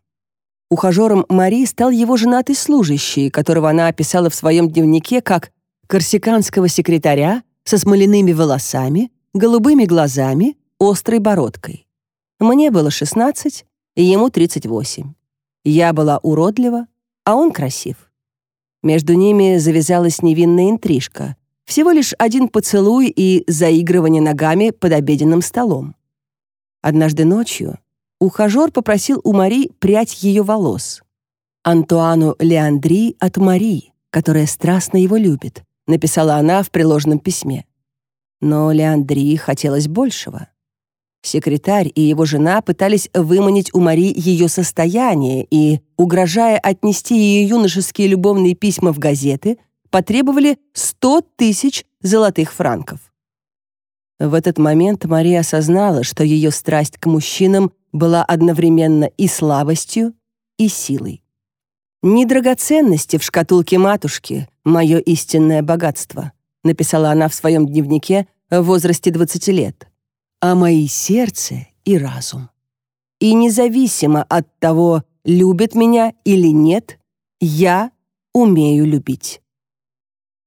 Ухажером Мари стал его женатый служащий, которого она описала в своем дневнике как «корсиканского секретаря со смоляными волосами, голубыми глазами, острой бородкой». Мне было 16, Ему 38. Я была уродлива, а он красив. Между ними завязалась невинная интрижка. Всего лишь один поцелуй и заигрывание ногами под обеденным столом. Однажды ночью ухажер попросил у Мари прять ее волос. Антуану Леандри от Мари, которая страстно его любит, написала она в приложенном письме. Но Леандри хотелось большего. Секретарь и его жена пытались выманить у Мари ее состояние и, угрожая отнести ее юношеские любовные письма в газеты, потребовали 100 тысяч золотых франков. В этот момент Мария осознала, что ее страсть к мужчинам была одновременно и слабостью, и силой. «Ни драгоценности в шкатулке матушки — мое истинное богатство», написала она в своем дневнике в возрасте 20 лет а мои сердце и разум. И независимо от того, любит меня или нет, я умею любить.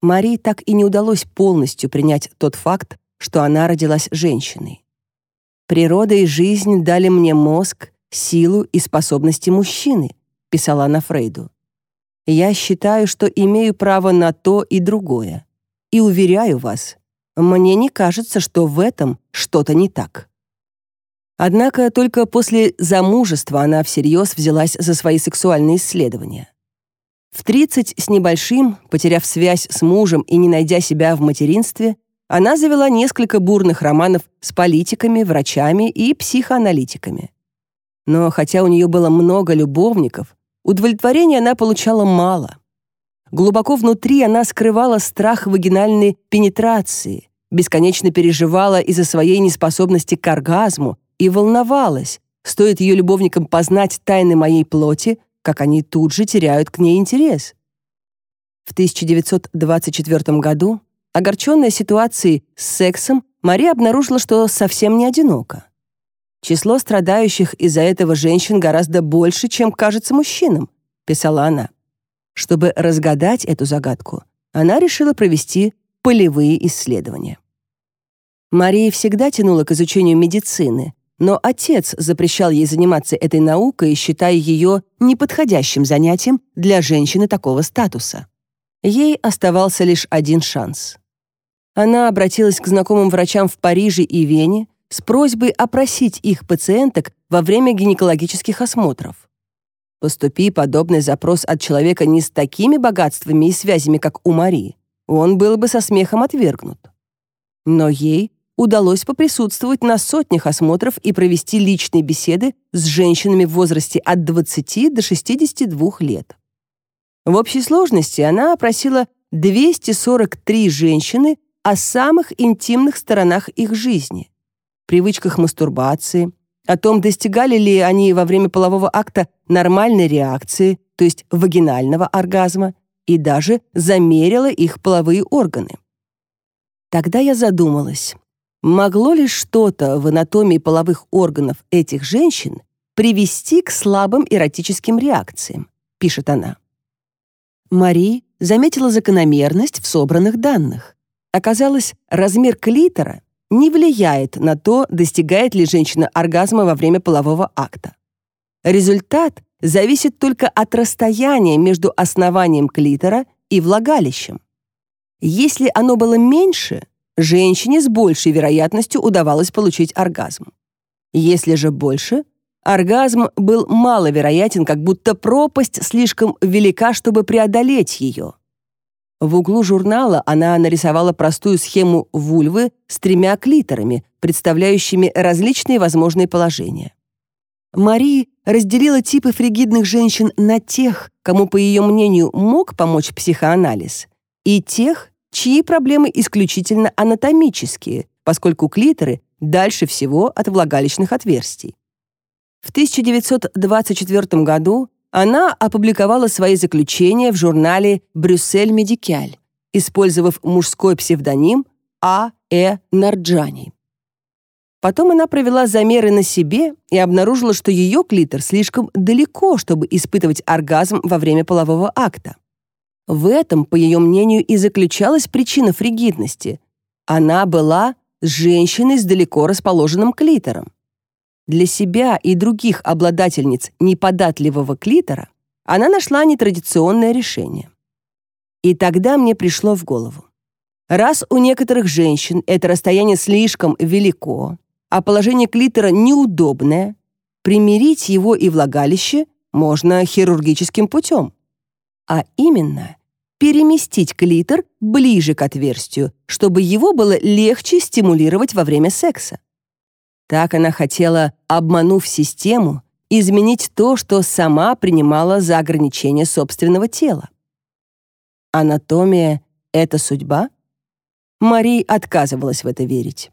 Марии так и не удалось полностью принять тот факт, что она родилась женщиной. «Природа и жизнь дали мне мозг, силу и способности мужчины», писала она Фрейду. «Я считаю, что имею право на то и другое. И уверяю вас, мне не кажется, что в этом что-то не так. Однако только после замужества она всерьез взялась за свои сексуальные исследования. В 30 с небольшим, потеряв связь с мужем и не найдя себя в материнстве, она завела несколько бурных романов с политиками, врачами и психоаналитиками. Но хотя у нее было много любовников, удовлетворения она получала мало. Глубоко внутри она скрывала страх вагинальной пенетрации, бесконечно переживала из-за своей неспособности к оргазму и волновалась, стоит ее любовникам познать тайны моей плоти, как они тут же теряют к ней интерес. В 1924 году, огорченная ситуацией с сексом, Мария обнаружила, что совсем не одинока. Число страдающих из-за этого женщин гораздо больше, чем кажется мужчинам, писала она. Чтобы разгадать эту загадку, она решила провести полевые исследования. Мария всегда тянула к изучению медицины, но отец запрещал ей заниматься этой наукой, считая ее неподходящим занятием для женщины такого статуса. Ей оставался лишь один шанс. Она обратилась к знакомым врачам в Париже и Вене с просьбой опросить их пациенток во время гинекологических осмотров. Поступи подобный запрос от человека не с такими богатствами и связями, как у Мари, он был бы со смехом отвергнут. Но ей удалось поприсутствовать на сотнях осмотров и провести личные беседы с женщинами в возрасте от 20 до 62 лет. В общей сложности она опросила 243 женщины о самых интимных сторонах их жизни, привычках мастурбации, о том, достигали ли они во время полового акта нормальной реакции, то есть вагинального оргазма, и даже замерила их половые органы. Тогда я задумалась, могло ли что-то в анатомии половых органов этих женщин привести к слабым эротическим реакциям, пишет она. Мари заметила закономерность в собранных данных. Оказалось, размер клитора не влияет на то, достигает ли женщина оргазма во время полового акта. Результат зависит только от расстояния между основанием клитора и влагалищем. Если оно было меньше, женщине с большей вероятностью удавалось получить оргазм. Если же больше, оргазм был маловероятен, как будто пропасть слишком велика, чтобы преодолеть ее. В углу журнала она нарисовала простую схему вульвы с тремя клиторами, представляющими различные возможные положения. Мари разделила типы фригидных женщин на тех, кому, по ее мнению, мог помочь психоанализ, и тех, чьи проблемы исключительно анатомические, поскольку клиторы дальше всего от влагалищных отверстий. В 1924 году она опубликовала свои заключения в журнале «Брюссель Медикаль», использовав мужской псевдоним А. Э. Нарджани. Потом она провела замеры на себе и обнаружила, что ее клитор слишком далеко, чтобы испытывать оргазм во время полового акта. В этом, по ее мнению, и заключалась причина фригидности. Она была женщиной с далеко расположенным клитором. Для себя и других обладательниц неподатливого клитора она нашла нетрадиционное решение. И тогда мне пришло в голову. Раз у некоторых женщин это расстояние слишком велико, а положение клитора неудобное, примирить его и влагалище можно хирургическим путем. А именно, переместить клитор ближе к отверстию, чтобы его было легче стимулировать во время секса. Так она хотела, обманув систему, изменить то, что сама принимала за ограничение собственного тела. Анатомия — это судьба? Мари отказывалась в это верить.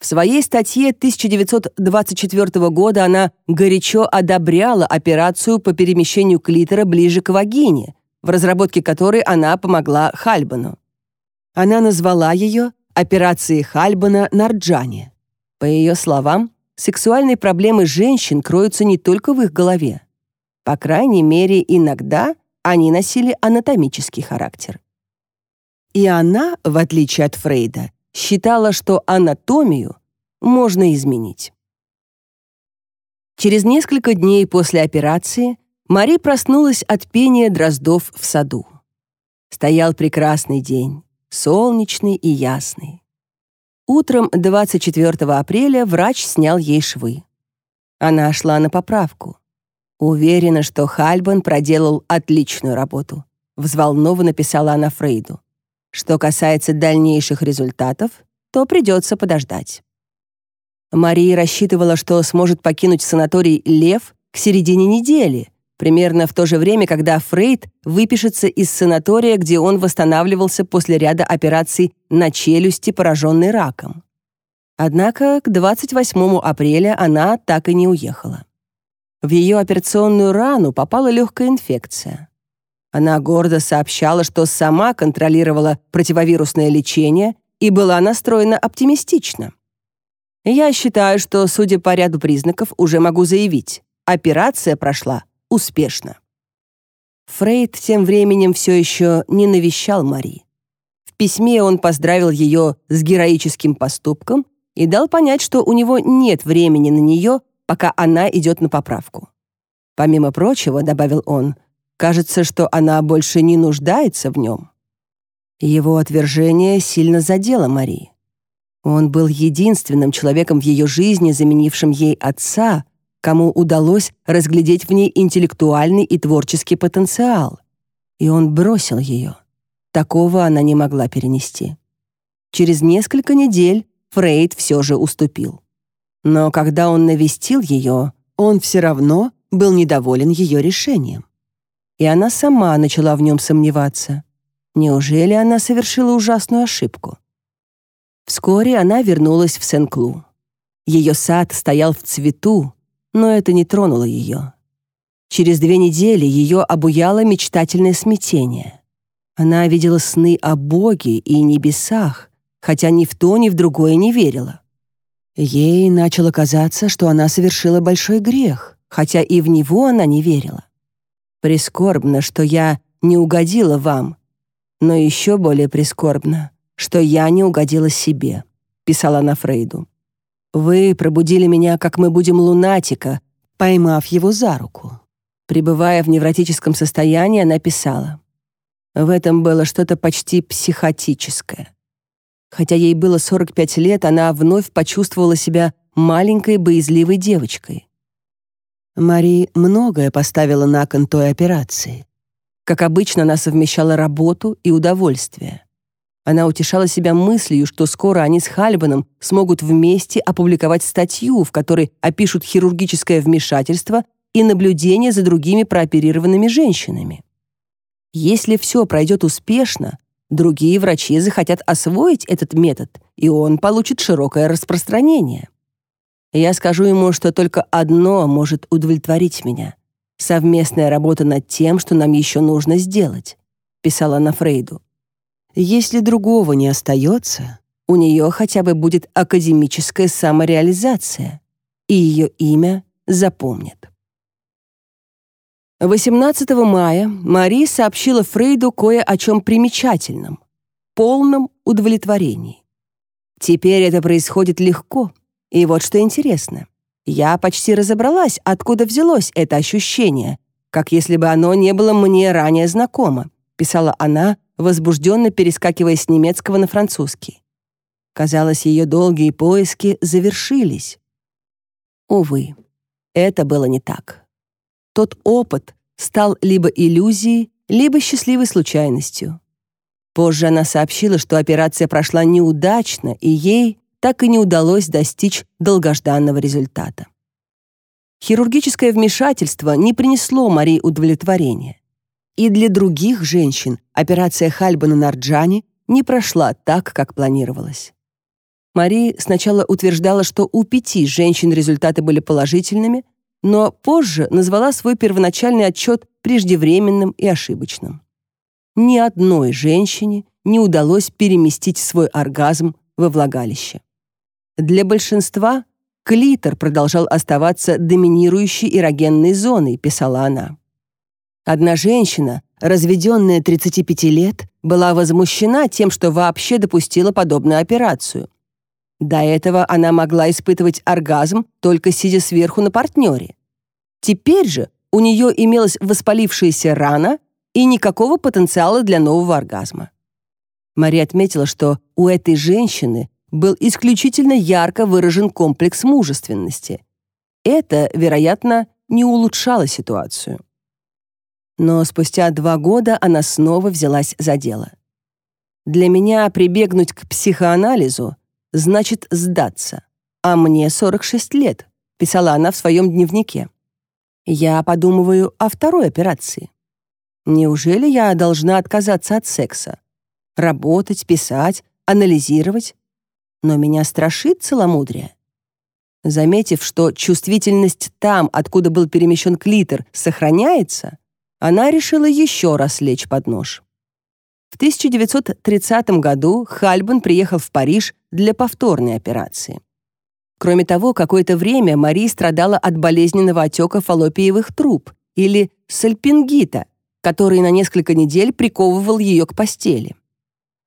В своей статье 1924 года она горячо одобряла операцию по перемещению клитора ближе к вагине, в разработке которой она помогла Хальбану. Она назвала ее «Операцией Хальбана Нарджане». По ее словам, сексуальные проблемы женщин кроются не только в их голове. По крайней мере, иногда они носили анатомический характер. И она, в отличие от Фрейда, считала, что анатомию можно изменить. Через несколько дней после операции Мари проснулась от пения дроздов в саду. Стоял прекрасный день, солнечный и ясный. Утром 24 апреля врач снял ей швы. Она шла на поправку. Уверена, что Хальбан проделал отличную работу, взволнованно писала она Фрейду. Что касается дальнейших результатов, то придется подождать. Мария рассчитывала, что сможет покинуть санаторий Лев к середине недели, Примерно в то же время, когда Фрейд выпишется из санатория, где он восстанавливался после ряда операций на челюсти, пораженной раком. Однако к 28 апреля она так и не уехала. В ее операционную рану попала легкая инфекция. Она гордо сообщала, что сама контролировала противовирусное лечение и была настроена оптимистично. «Я считаю, что, судя по ряду признаков, уже могу заявить, операция прошла успешно. Фрейд тем временем все еще не навещал Мари. В письме он поздравил ее с героическим поступком и дал понять, что у него нет времени на нее, пока она идет на поправку. Помимо прочего, добавил он, кажется, что она больше не нуждается в нем. Его отвержение сильно задело Мари. Он был единственным человеком в ее жизни, заменившим ей отца, кому удалось разглядеть в ней интеллектуальный и творческий потенциал. И он бросил ее. Такого она не могла перенести. Через несколько недель Фрейд все же уступил. Но когда он навестил ее, он все равно был недоволен ее решением. И она сама начала в нем сомневаться. Неужели она совершила ужасную ошибку? Вскоре она вернулась в Сен-Клу. Ее сад стоял в цвету, но это не тронуло ее. Через две недели ее обуяло мечтательное смятение. Она видела сны о Боге и небесах, хотя ни в то, ни в другое не верила. Ей начало казаться, что она совершила большой грех, хотя и в него она не верила. Прискорбно, что я не угодила вам, но еще более прискорбно, что я не угодила себе, писала она Фрейду. Вы пробудили меня, как мы будем лунатика, поймав его за руку. Пребывая в невротическом состоянии, она писала. В этом было что-то почти психотическое. Хотя ей было 45 лет, она вновь почувствовала себя маленькой боязливой девочкой. Мари многое поставила на кон той операции. Как обычно, она совмещала работу и удовольствие. Она утешала себя мыслью, что скоро они с Хальбаном смогут вместе опубликовать статью, в которой опишут хирургическое вмешательство и наблюдение за другими прооперированными женщинами. Если все пройдет успешно, другие врачи захотят освоить этот метод, и он получит широкое распространение. Я скажу ему, что только одно может удовлетворить меня — совместная работа над тем, что нам еще нужно сделать», — писала она Фрейду. Если другого не остается, у нее хотя бы будет академическая самореализация, и ее имя запомнят. 18 мая Мария сообщила Фрейду кое о чем примечательном — полном удовлетворении. Теперь это происходит легко. И вот что интересно. Я почти разобралась, откуда взялось это ощущение, как если бы оно не было мне ранее знакомо писала она, возбужденно перескакивая с немецкого на французский. Казалось, ее долгие поиски завершились. Увы, это было не так. Тот опыт стал либо иллюзией, либо счастливой случайностью. Позже она сообщила, что операция прошла неудачно, и ей так и не удалось достичь долгожданного результата. Хирургическое вмешательство не принесло Марии удовлетворения и для других женщин операция Хальба на Нарджани не прошла так, как планировалось. Мари сначала утверждала, что у пяти женщин результаты были положительными, но позже назвала свой первоначальный отчет преждевременным и ошибочным. Ни одной женщине не удалось переместить свой оргазм во влагалище. Для большинства клитор продолжал оставаться доминирующей эрогенной зоной, писала она. Одна женщина, разведенная 35 лет, была возмущена тем, что вообще допустила подобную операцию. До этого она могла испытывать оргазм, только сидя сверху на партнере. Теперь же у нее имелась воспалившаяся рана и никакого потенциала для нового оргазма. Мария отметила, что у этой женщины был исключительно ярко выражен комплекс мужественности. Это, вероятно, не улучшало ситуацию. Но спустя два года она снова взялась за дело. Для меня прибегнуть к психоанализу значит сдаться. А мне 46 лет, писала она в своем дневнике. Я подумываю о второй операции. Неужели я должна отказаться от секса? Работать, писать, анализировать? Но меня страшит целомудрие. Заметив, что чувствительность там, откуда был перемещен клитор, сохраняется, она решила еще раз лечь под нож. В 1930 году Хальбан приехал в Париж для повторной операции. Кроме того, какое-то время Мари страдала от болезненного отека фаллопиевых труб или сальпингита, который на несколько недель приковывал ее к постели.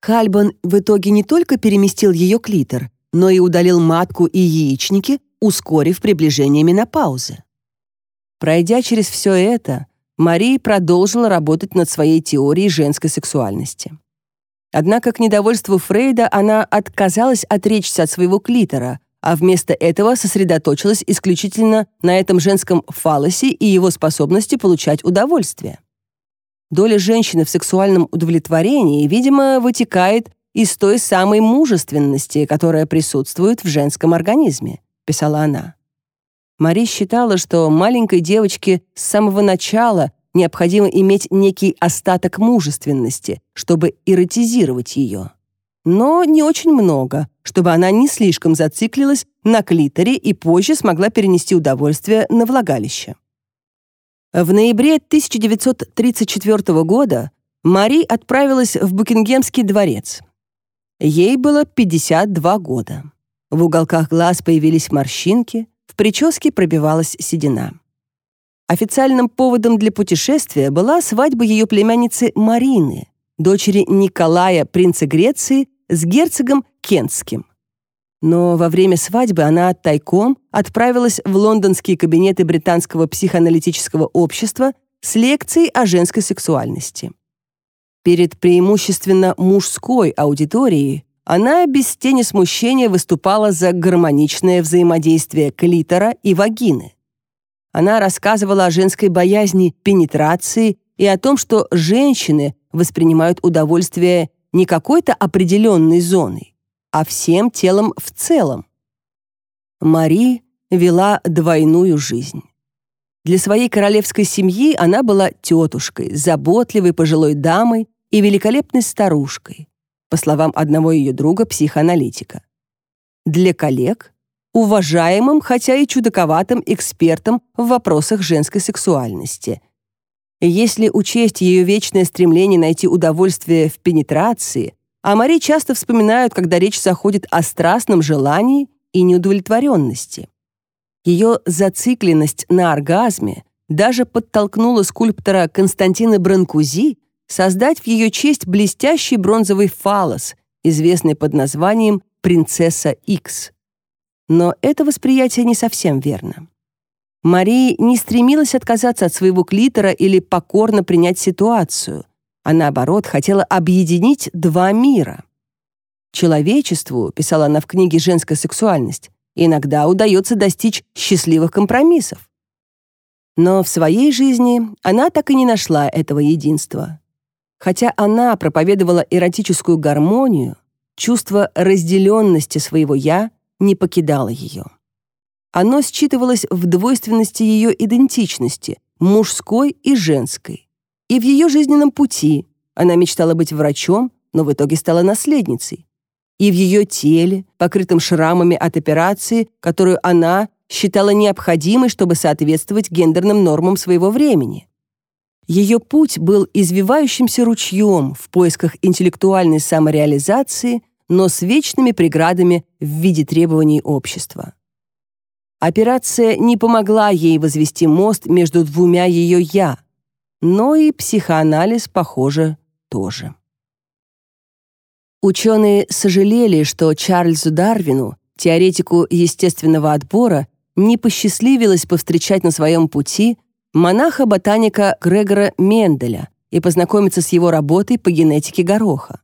Хальбан в итоге не только переместил ее клитор, но и удалил матку и яичники, ускорив приближение менопаузы. Пройдя через все это, Мария продолжила работать над своей теорией женской сексуальности. Однако, к недовольству Фрейда, она отказалась отречься от своего клитора, а вместо этого сосредоточилась исключительно на этом женском фалосе и его способности получать удовольствие. Доля женщины в сексуальном удовлетворении, видимо, вытекает из той самой мужественности, которая присутствует в женском организме, писала она. Мари считала, что маленькой девочке с самого начала необходимо иметь некий остаток мужественности, чтобы эротизировать ее. Но не очень много, чтобы она не слишком зациклилась на клиторе и позже смогла перенести удовольствие на влагалище. В ноябре 1934 года Мари отправилась в Букингемский дворец. Ей было 52 года. В уголках глаз появились морщинки, в прическе пробивалась седина. Официальным поводом для путешествия была свадьба ее племянницы Марины, дочери Николая, принца Греции, с герцогом Кентским. Но во время свадьбы она тайком отправилась в лондонские кабинеты британского психоаналитического общества с лекцией о женской сексуальности. Перед преимущественно мужской аудиторией она без тени смущения выступала за гармоничное взаимодействие клитора и вагины. Она рассказывала о женской боязни пенетрации и о том, что женщины воспринимают удовольствие не какой-то определенной зоной, а всем телом в целом. Мари вела двойную жизнь. Для своей королевской семьи она была тетушкой, заботливой пожилой дамой и великолепной старушкой по словам одного ее друга-психоаналитика. Для коллег – уважаемым, хотя и чудаковатым экспертом в вопросах женской сексуальности. Если учесть ее вечное стремление найти удовольствие в пенетрации, а Мари часто вспоминают, когда речь заходит о страстном желании и неудовлетворенности. Ее зацикленность на оргазме даже подтолкнула скульптора Константина Бранкузи создать в ее честь блестящий бронзовый фалос, известный под названием «Принцесса X». Но это восприятие не совсем верно. Мария не стремилась отказаться от своего клитора или покорно принять ситуацию, а наоборот хотела объединить два мира. «Человечеству», — писала она в книге «Женская сексуальность», иногда удается достичь счастливых компромиссов. Но в своей жизни она так и не нашла этого единства. Хотя она проповедовала эротическую гармонию, чувство разделенности своего «я» не покидало ее. Оно считывалось в двойственности ее идентичности, мужской и женской. И в ее жизненном пути она мечтала быть врачом, но в итоге стала наследницей. И в ее теле, покрытом шрамами от операции, которую она считала необходимой, чтобы соответствовать гендерным нормам своего времени. Ее путь был извивающимся ручьем в поисках интеллектуальной самореализации, но с вечными преградами в виде требований общества. Операция не помогла ей возвести мост между двумя ее «я», но и психоанализ, похоже, тоже. Ученые сожалели, что Чарльзу Дарвину, теоретику естественного отбора, не посчастливилось повстречать на своем пути монаха ботаника Грегора Менделя и познакомиться с его работой по генетике гороха.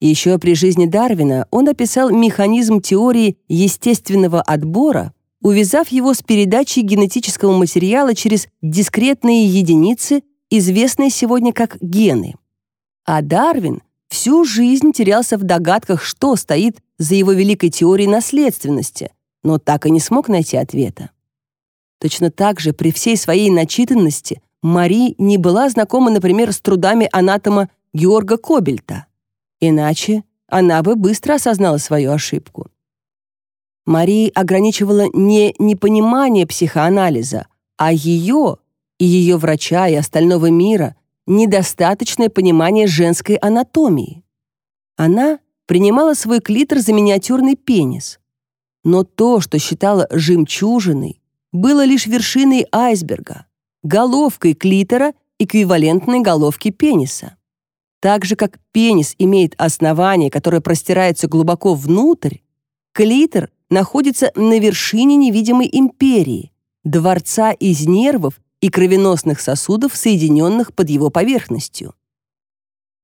Еще при жизни Дарвина он описал механизм теории естественного отбора, увязав его с передачей генетического материала через дискретные единицы, известные сегодня как гены. А Дарвин всю жизнь терялся в догадках, что стоит за его великой теорией наследственности, но так и не смог найти ответа. Точно так же при всей своей начитанности Мари не была знакома, например, с трудами анатома Георга Кобельта. Иначе она бы быстро осознала свою ошибку. Марии ограничивало не непонимание психоанализа, а ее и ее врача и остального мира недостаточное понимание женской анатомии. Она принимала свой клитор за миниатюрный пенис. Но то, что считала жемчужиной, было лишь вершиной айсберга, головкой клитора, эквивалентной головке пениса. Так же, как пенис имеет основание, которое простирается глубоко внутрь, клитор находится на вершине невидимой империи, дворца из нервов и кровеносных сосудов, соединенных под его поверхностью.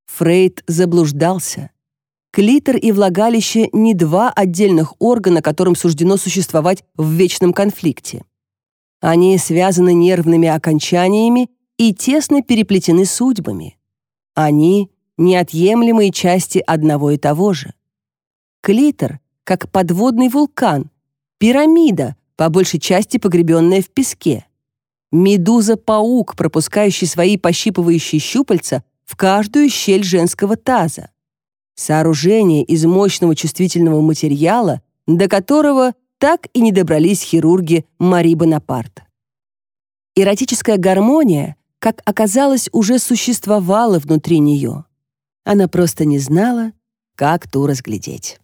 Фрейд заблуждался. Клитор и влагалище не два отдельных органа, которым суждено существовать в вечном конфликте. Они связаны нервными окончаниями и тесно переплетены судьбами. Они — неотъемлемые части одного и того же. Клитор, как подводный вулкан, пирамида, по большей части погребенная в песке. Медуза-паук, пропускающий свои пощипывающие щупальца в каждую щель женского таза. Сооружение из мощного чувствительного материала, до которого так и не добрались хирурги Мари Бонапарт. Эротическая гармония, как оказалось, уже существовала внутри нее. Она просто не знала, как ту разглядеть.